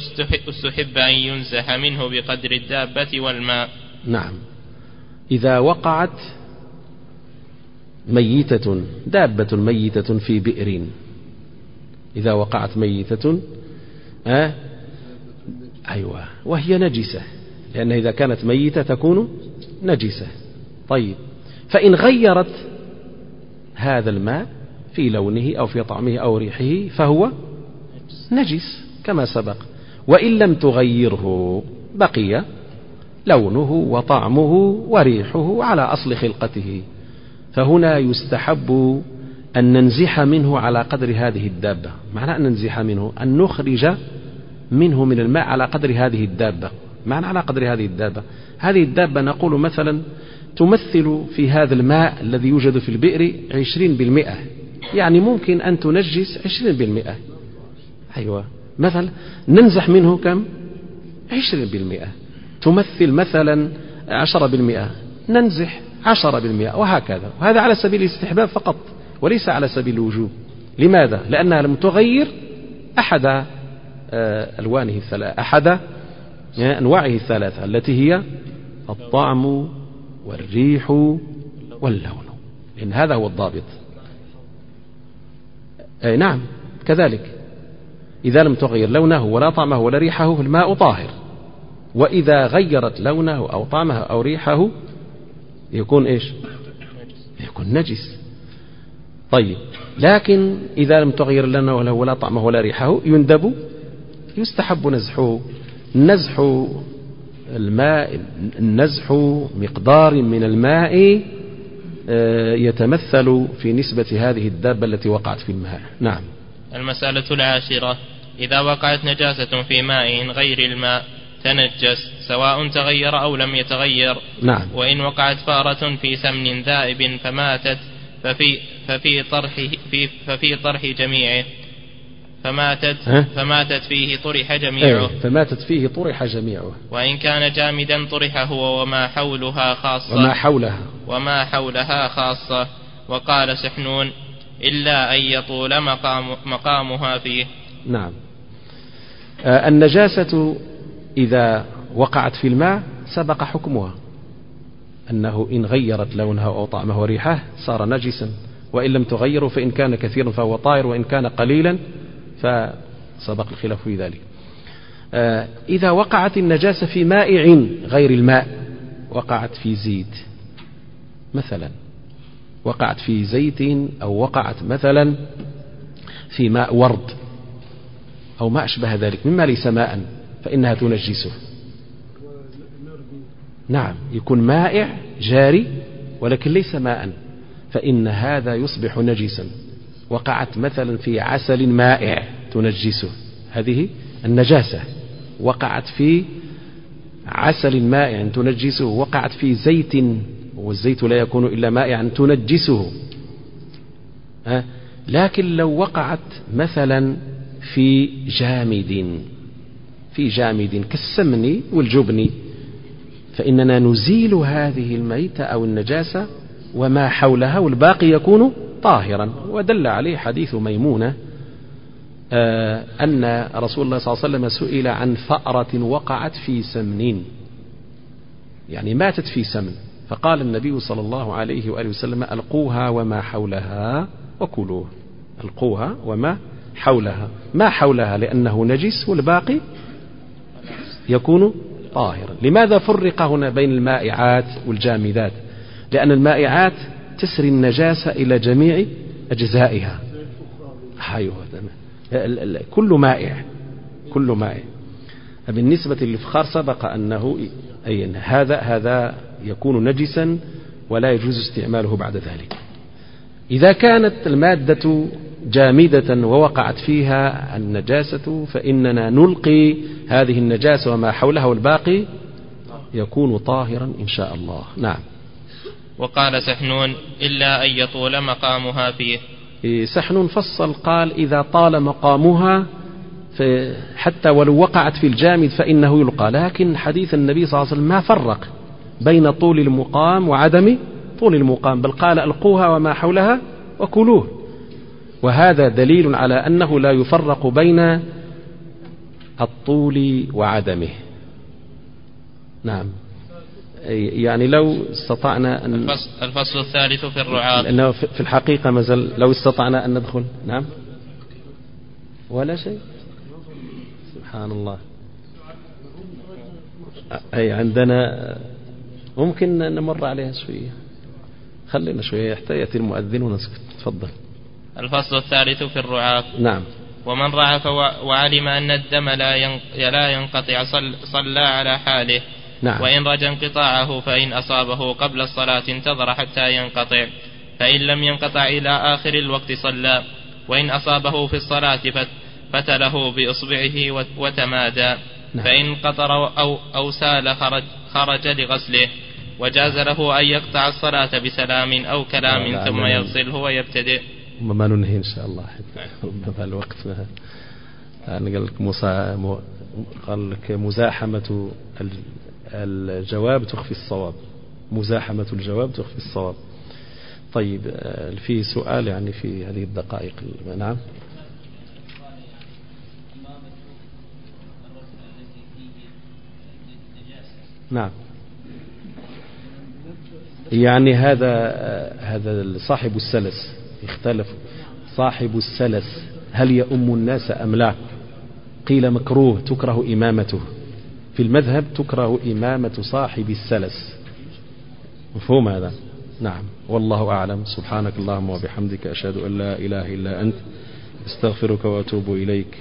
استحب أن ينزح منه بقدر الدابة والماء. نعم. إذا وقعت ميتة دابة ميتة في بئر. إذا وقعت ميتة أه أيوة. وهي نجسة. لأن إذا كانت ميتة تكون نجسة. طيب. فإن غيرت هذا الماء في لونه أو في طعمه أو ريحه فهو نجس كما سبق. وإن لم تغيره بقي لونه وطعمه وريحه على أصل خلقته. فهنا يستحب أن ننزح منه على قدر هذه الدابة. معنى أن ننزح منه؟ أن نخرج منه من الماء على قدر هذه الدابة. معنى على قدر هذه الدابة. هذه الدابة نقول مثلا تمثل في هذا الماء الذي يوجد في البئر عشرين بالمئة. يعني ممكن أن تنجس عشرين بالمئة. أيوة. مثلا ننزح منه كم؟ عشرين بالمئة. تمثل مثلا عشرة بالمئة. ننزح عشرة بالمئة وهكذا. وهذا على سبيل الاستحباب فقط وليس على سبيل الوجوب. لماذا؟ لأنها لم تغير أحد ألوانه الثلاثة. أحد آه، أنواعه الثلاثة التي هي الطعم والريح واللون. لأن هذا هو الضابط. أي نعم كذلك. إذا لم تغير لونه ولا طعمه ولا ريحه الماء طاهر. وإذا غيرت لونه أو طعمه أو ريحه يكون إيش؟ يكون نجس. طيب لكن إذا لم تغير لونه ولا طعمه ولا ريحه يندب يستحب نزحه نزح الماء النزح مقدار من الماء آه، يتمثل في نسبة هذه الدابة التي وقعت في الماء. نعم. المسألة العاشرة. إذا وقعت نجاسة في ماء غير الماء تنجس سواء تغير أو لم يتغير. نعم. وإن وقعت فارة في سمن ذائب فماتت ففي ففي طرحه في ففي طرح جميعه. فماتت فماتت فيه طرح جميعه. إيه فماتت فيه طرح جميعه. وإن كان جامدا طرح هو وما حولها خاصة. وما حولها. وما حولها خاصة. وقال سحنون إلا أن يطول مقام مقامها فيه. نعم. آه النجاسة إذا وقعت في الماء سبق حكمها. أنه إن غيرت لونها أو طعمه وريحه صار نجسا. وإن لم تغيره فإن كان كثيرا فهو طائر وإن كان قليلا فسبق الخلاف في ذلك. آه إذا وقعت النجاسة في مائع غير الماء وقعت في زيت مثلا. وقعت في زيت أو وقعت مثلا في ماء ورد أو ما أشبه ذلك مما ليس ماء فإنها تنجسه. نعم يكون مائع جاري ولكن ليس ماء فإن هذا يصبح نجسا. وقعت مثلا في عسل مائع تنجسه. هذه النجاسة. وقعت في عسل مائع تنجسه. وقعت في زيت والزيت لا يكون إلا مائعا تنجسه. لكن لو وقعت مثلا في جامد في جامد كالسمن والجبن فإننا نزيل هذه الميتة أو النجاسة وما حولها والباقي يكون طاهرا. ودل عليه حديث ميمونة آه، أن رسول الله صلى الله عليه وسلم سئل عن فأرة وقعت في سمن يعني ماتت في سمن. فقال النبي صلى الله عليه وآله وسلم ألقوها وما حولها وكلوه. ألقوها وما حولها. ما حولها؟ لأنه نجس والباقي يكون طاهرا. لماذا فرق هنا بين المائعات والجامدات؟ لأن المائعات تسري النجاسة إلى جميع أجزائها. أيوة كل مائع كل مائع. بالنسبة للفخار سبق أنه أي هذا هذا يكون نجسا ولا يجوز استعماله بعد ذلك. إذا كانت المادة جامدة ووقعت فيها النجاسة فإننا نلقي هذه النجاسة وما حولها والباقي يكون طاهرا إن شاء الله. نعم. وقال سحنون إلا أن يطول مقامها فيه. إيه، سحن فصل قال إذا طال مقامها حتى ولو وقعت في الجامد فإنه يلقى. لكن حديث النبي صلى الله عليه وسلم ما فرق بين طول المقام وعدم طول المقام بل قال ألقوها وما حولها وكلوه. وهذا دليل على أنه لا يفرق بين الطول وعدمه. نعم. يعني لو استطعنا أن الفصل الثالث في الرعاة. لأنه في الحقيقة مازال لو استطعنا أن ندخل. نعم. ولا شيء؟ سبحان الله. أي عندنا ممكن نمر عليها شوية. خلينا شوية. حتى يأتي المؤذن ونسكت. تفضل. الفصل الثالث في الرعاة. نعم. ومن رعف وعلم أن الدم لا لا ينقطع صلى على حاله. نعم. وإن رجى انقطاعه فإن أصابه قبل الصلاة انتظر حتى ينقطع فإن لم ينقطع إلى آخر الوقت صلى وإن أصابه في الصلاة فتله بإصبعه وتمادى نعم. فإن قطر أو, أو سال خرج, خرج لغسله وجاز له أن يقطع الصلاة بسلام أو كلام ثم يغسله ويبتدئ ما ننهي إن شاء الله (laughs) ربما الوقت قال لك قال لك مزاحمة الجواب تخفي الصواب. مزاحمة الجواب تخفي الصواب. طيب في سؤال يعني في هذه الدقائق. نعم. نعم. يعني هذا هذا صاحب السلس. اختلف. صاحب السلس هل يؤم الناس أم لا؟ قيل مكروه تكره إمامته. في المذهب تكره إمامة صاحب السلس. مفهوم هذا؟ نعم. والله أعلم. سبحانك اللهم وبحمدك أشهد أن لا إله إلا أنت. أستغفرك وأتوب إليك.